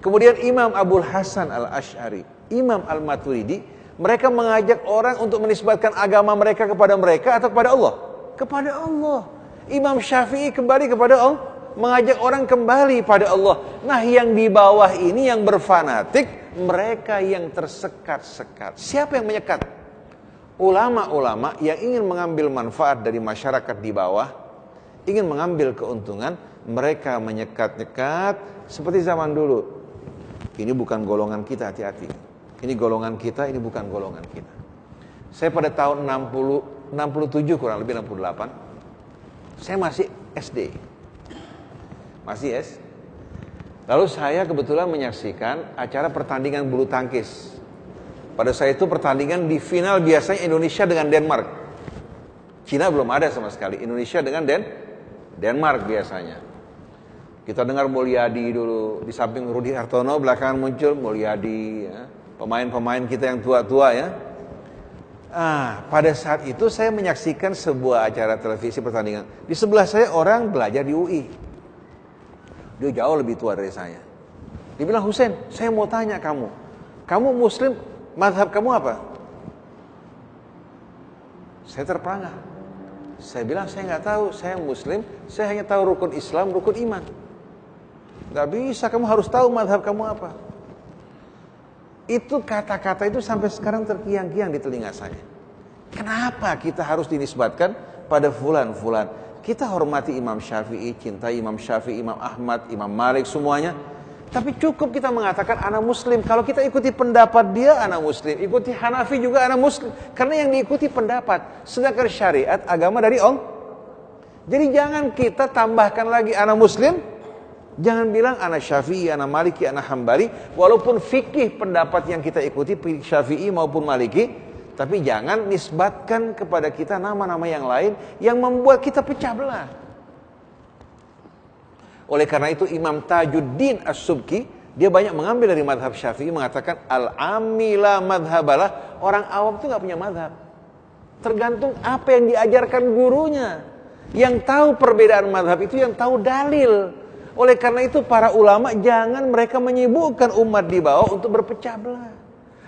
Kemudian Imam Abdul Hasan Al-Ash'ari, Imam Al-Maturidi, mereka mengajak orang untuk menisbatkan agama mereka kepada mereka atau kepada Allah? Kepada Allah. Imam Syafi'i kembali kepada Allah. Mengajak orang kembali pada Allah. Nah yang di bawah ini yang berfanatik. Mereka yang tersekat-sekat. Siapa yang menyekat? Ulama-ulama yang ingin mengambil manfaat dari masyarakat di bawah. Ingin mengambil keuntungan. Mereka menyekat-nyekat. Seperti zaman dulu. Ini bukan golongan kita, hati-hati. Ini golongan kita, ini bukan golongan kita. Saya pada tahun 60, 67 kurang lebih 68, saya masih SD. Masih S. Lalu saya kebetulan menyaksikan acara pertandingan bulu tangkis. Pada saat itu pertandingan di final biasanya Indonesia dengan Denmark. Cina belum ada sama sekali. Indonesia dengan Den Denmark biasanya. Kita dengar Mulyadi dulu. Di samping Rudi Hartono belakangan muncul Mulyadi. Ya pemain-pemain kita yang tua-tua ya. Ah, pada saat itu saya menyaksikan sebuah acara televisi pertandingan. Di sebelah saya orang belajar di UI. Dia jauh lebih tua dari saya. Dia bilang, Husen, saya mau tanya kamu. Kamu muslim, madhab kamu apa? Saya terperangah. Saya bilang, saya nggak tahu, saya muslim, saya hanya tahu rukun Islam, rukun iman. Gak bisa, kamu harus tahu madhab kamu apa. Itu kata-kata itu sampai sekarang terkiang-kiang di telinga saya. Kenapa kita harus dinisbatkan pada fulan-fulan? Kita hormati Imam Syafi'i, cintai Imam Syafi'i, Imam Ahmad, Imam Malik semuanya. Tapi cukup kita mengatakan anak muslim. Kalau kita ikuti pendapat dia anak muslim. Ikuti Hanafi juga anak muslim. Karena yang diikuti pendapat. Sedangkan syariat agama dari Allah. Jadi jangan kita tambahkan lagi anak muslim. Jangan bilang anak syafi'i, anak maliki, anak hambali. Walaupun fikih pendapat yang kita ikuti syafi'i maupun maliki. Tapi jangan nisbatkan kepada kita nama-nama yang lain yang membuat kita pecah belah. Oleh karena itu Imam Tajuddin As-Subki dia banyak mengambil dari madhab syafi'i mengatakan al-amila madhabalah orang awam itu nggak punya madhab. Tergantung apa yang diajarkan gurunya. Yang tahu perbedaan madhab itu yang tahu dalil. Oleh karena itu para ulama jangan mereka menyibukkan umat di bawah untuk berpecah belah.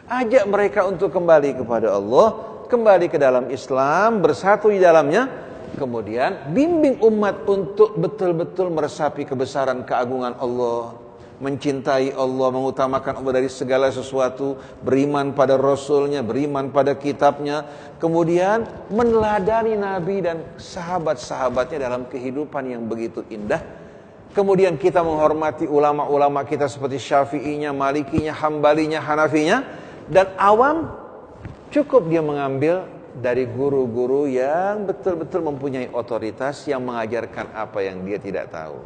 Ajak mereka untuk kembali kepada Allah, kembali ke dalam Islam, bersatu di dalamnya. Kemudian bimbing umat untuk betul-betul meresapi kebesaran keagungan Allah. Mencintai Allah, mengutamakan Allah dari segala sesuatu. Beriman pada Rasulnya, beriman pada kitabnya. Kemudian meneladani Nabi dan sahabat-sahabatnya dalam kehidupan yang begitu indah Kemudian kita menghormati ulama-ulama kita seperti syafi'inya, malikinya, hambalinya, hanafinya. Dan awam cukup dia mengambil dari guru-guru yang betul-betul mempunyai otoritas yang mengajarkan apa yang dia tidak tahu.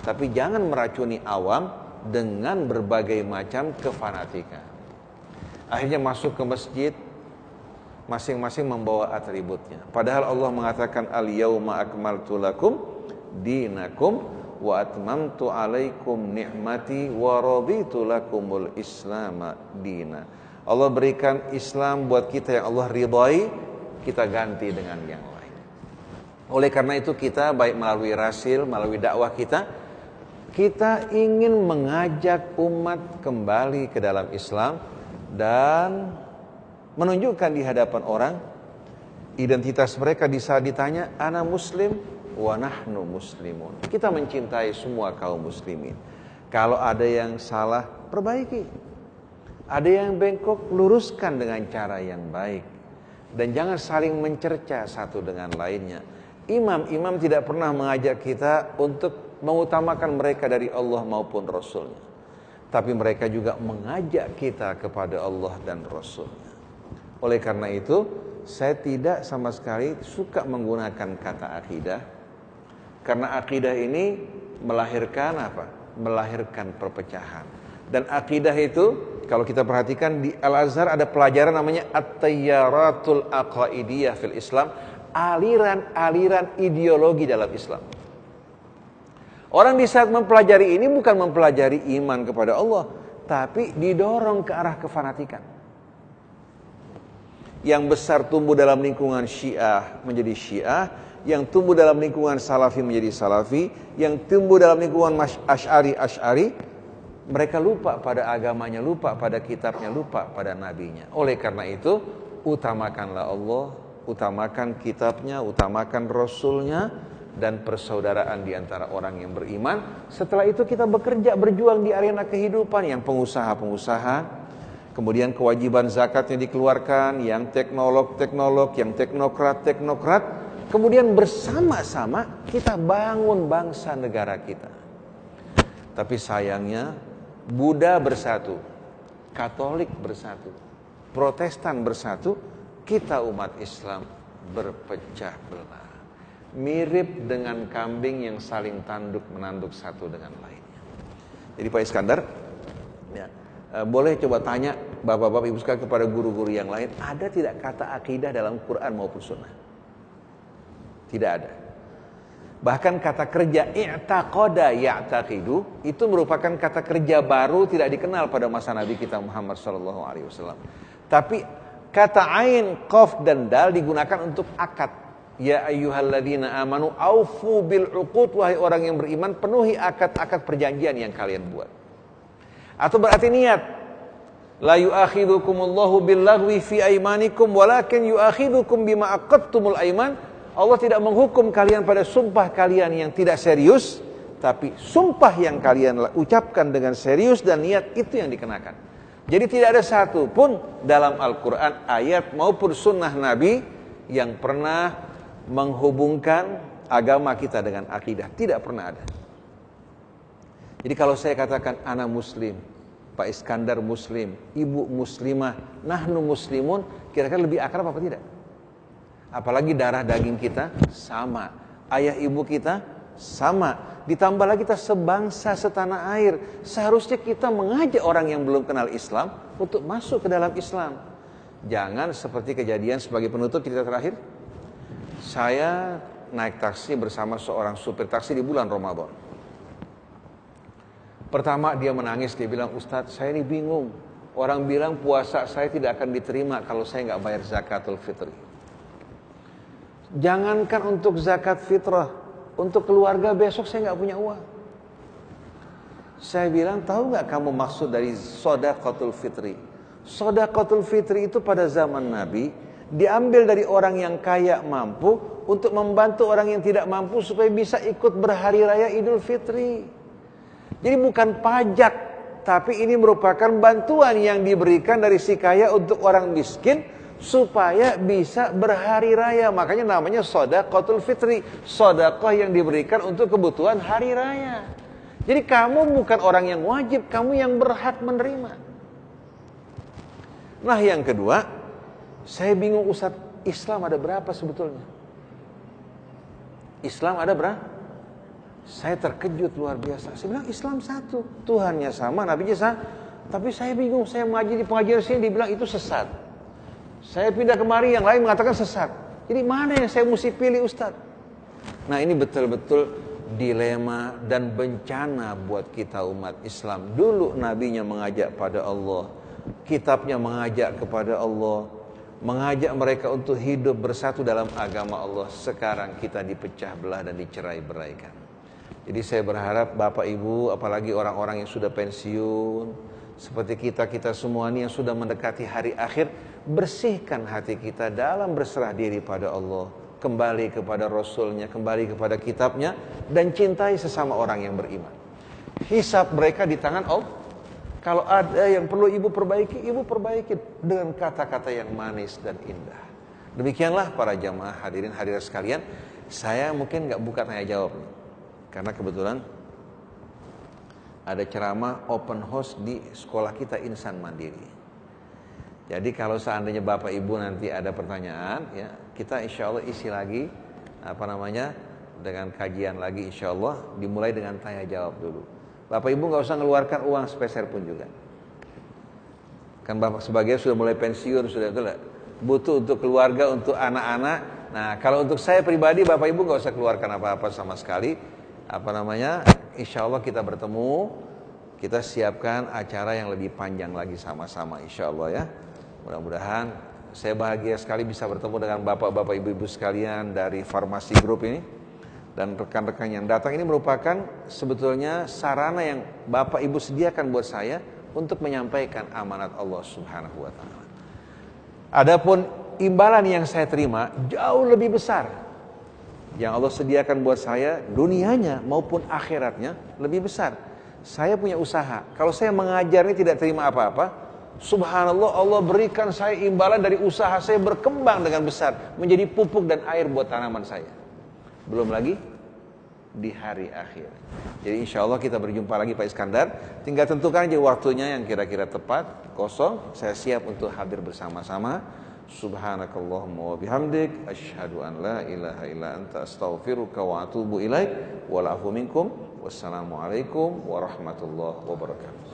Tapi jangan meracuni awam dengan berbagai macam kefanatikan. Akhirnya masuk ke masjid, masing-masing membawa atributnya. Padahal Allah mengatakan al-yauma akmaltu lakum dinakum wa atmamtu alaikum ni'mati wa raditu lakumul islam dina. Allah berikan Islam buat kita yang Allah ridhai, kita ganti dengan yang lain. Oleh karena itu kita baik melalui rasil, melalui dakwah kita, kita ingin mengajak umat kembali ke dalam Islam dan menunjukkan di hadapan orang identitas mereka di saat ditanya, anak muslim, wa nahnu muslimun. Kita mencintai semua kaum muslimin. Kalau ada yang salah, perbaiki. Ada yang bengkok, luruskan dengan cara yang baik. Dan jangan saling mencerca satu dengan lainnya. Imam-imam tidak pernah mengajak kita untuk mengutamakan mereka dari Allah maupun Rasulnya. Tapi mereka juga mengajak kita kepada Allah dan Rasulnya. Oleh karena itu, saya tidak sama sekali suka menggunakan kata akidah karena akidah ini melahirkan apa? Melahirkan perpecahan. Dan akidah itu kalau kita perhatikan di Al-Azhar ada pelajaran namanya At-Tayyaratul Aqaidiyah fil Islam, aliran-aliran ideologi dalam Islam. Orang di saat mempelajari ini bukan mempelajari iman kepada Allah, tapi didorong ke arah kefanatikan. Yang besar tumbuh dalam lingkungan Syiah menjadi Syiah, yang tumbuh dalam lingkungan salafi menjadi salafi, yang tumbuh dalam lingkungan asy'ari asy'ari, mereka lupa pada agamanya, lupa pada kitabnya, lupa pada nabinya. Oleh karena itu, utamakanlah Allah, utamakan kitabnya, utamakan rasulnya, dan persaudaraan di antara orang yang beriman. Setelah itu kita bekerja, berjuang di arena kehidupan yang pengusaha-pengusaha, kemudian kewajiban zakatnya dikeluarkan, yang teknolog-teknolog, yang teknokrat-teknokrat, Kemudian bersama-sama kita bangun bangsa negara kita. Tapi sayangnya Buddha bersatu, Katolik bersatu, Protestan bersatu, kita umat Islam berpecah belah. Mirip dengan kambing yang saling tanduk menanduk satu dengan lainnya. Jadi Pak Iskandar, ya, eh, boleh coba tanya bapak-bapak ibu sekalian kepada guru-guru yang lain, ada tidak kata akidah dalam Quran maupun Sunnah? Tidak ada. Bahkan kata kerja i'taqada ya'taqidu itu merupakan kata kerja baru tidak dikenal pada masa Nabi kita Muhammad sallallahu alaihi wasallam. Tapi kata ain, qaf dan dal digunakan untuk akad. Ya ayyuhalladzina amanu aufu bil uqud wahai orang yang beriman penuhi akad-akad perjanjian yang kalian buat. Atau berarti niat. La yu'akhidukumullahu bil lagwi fi aimanikum walakin yu'akhidukum bima aqadtumul aiman Allah tidak menghukum kalian pada sumpah kalian yang tidak serius, tapi sumpah yang kalian ucapkan dengan serius dan niat itu yang dikenakan. Jadi tidak ada satu pun dalam Al-Quran ayat maupun sunnah Nabi yang pernah menghubungkan agama kita dengan akidah. Tidak pernah ada. Jadi kalau saya katakan anak muslim, Pak Iskandar muslim, ibu muslimah, nahnu muslimun, kira-kira lebih akrab apa tidak? Apalagi darah daging kita sama. Ayah ibu kita sama. Ditambah lagi kita sebangsa setanah air. Seharusnya kita mengajak orang yang belum kenal Islam untuk masuk ke dalam Islam. Jangan seperti kejadian sebagai penutup cerita terakhir. Saya naik taksi bersama seorang supir taksi di bulan Ramadan. Pertama dia menangis, dia bilang, Ustadz saya ini bingung. Orang bilang puasa saya tidak akan diterima kalau saya nggak bayar zakatul fitri. Jangankan untuk zakat fitrah, untuk keluarga besok saya nggak punya uang. Saya bilang, tahu nggak kamu maksud dari sodakotul fitri? Sodakotul fitri itu pada zaman Nabi diambil dari orang yang kaya mampu untuk membantu orang yang tidak mampu supaya bisa ikut berhari raya Idul Fitri. Jadi bukan pajak, tapi ini merupakan bantuan yang diberikan dari si kaya untuk orang miskin supaya bisa berhari raya. Makanya namanya sodakotul fitri. Sodakoh yang diberikan untuk kebutuhan hari raya. Jadi kamu bukan orang yang wajib, kamu yang berhak menerima. Nah yang kedua, saya bingung Ustaz, Islam ada berapa sebetulnya? Islam ada berapa? Saya terkejut luar biasa. Saya bilang Islam satu, Tuhannya sama, Nabi sama. Tapi saya bingung, saya mengaji di pengajian sini dibilang itu sesat. Saya pindah kemari yang lain mengatakan sesat. Jadi mana yang saya mesti pilih Ustaz? Nah ini betul-betul dilema dan bencana buat kita umat Islam. Dulu nabinya mengajak pada Allah, kitabnya mengajak kepada Allah, mengajak mereka untuk hidup bersatu dalam agama Allah. Sekarang kita dipecah belah dan dicerai beraikan. Jadi saya berharap Bapak Ibu, apalagi orang-orang yang sudah pensiun, seperti kita kita semua ini yang sudah mendekati hari akhir, bersihkan hati kita dalam berserah diri pada Allah. Kembali kepada Rasulnya kembali kepada kitabnya dan cintai sesama orang yang beriman. Hisap mereka di tangan Allah. Kalau ada yang perlu ibu perbaiki ibu perbaiki dengan kata-kata yang manis dan indah. Demikianlah para jamaah hadirin hadirat sekalian. Saya mungkin nggak buka tanya jawab karena kebetulan ada ceramah open house di sekolah kita Insan Mandiri jadi kalau seandainya Bapak Ibu nanti ada pertanyaan, ya kita insya Allah isi lagi apa namanya dengan kajian lagi insya Allah dimulai dengan tanya jawab dulu. Bapak Ibu nggak usah ngeluarkan uang speser pun juga. Kan Bapak sebagian sudah mulai pensiun sudah itu lah. Butuh untuk keluarga, untuk anak-anak. Nah kalau untuk saya pribadi Bapak Ibu nggak usah keluarkan apa-apa sama sekali. Apa namanya? Insya Allah kita bertemu. Kita siapkan acara yang lebih panjang lagi sama-sama insya Allah ya. Mudah-mudahan saya bahagia sekali bisa bertemu dengan bapak-bapak ibu-ibu sekalian dari Farmasi Group ini dan rekan-rekan yang datang ini merupakan sebetulnya sarana yang bapak ibu sediakan buat saya untuk menyampaikan amanat Allah Subhanahu wa taala. Adapun imbalan yang saya terima jauh lebih besar yang Allah sediakan buat saya dunianya maupun akhiratnya lebih besar. Saya punya usaha. Kalau saya mengajar ini tidak terima apa-apa, Subhanallah Allah berikan saya imbalan dari usaha saya berkembang dengan besar menjadi pupuk dan air buat tanaman saya. Belum lagi di hari akhir. Jadi insya Allah kita berjumpa lagi Pak Iskandar. Tinggal tentukan aja waktunya yang kira-kira tepat, kosong. Saya siap untuk hadir bersama-sama. Subhanakallahumma wa bihamdik asyhadu an la ilaha illa anta astaghfiruka wa atubu ilaik wa minkum. Wassalamualaikum warahmatullahi wabarakatuh.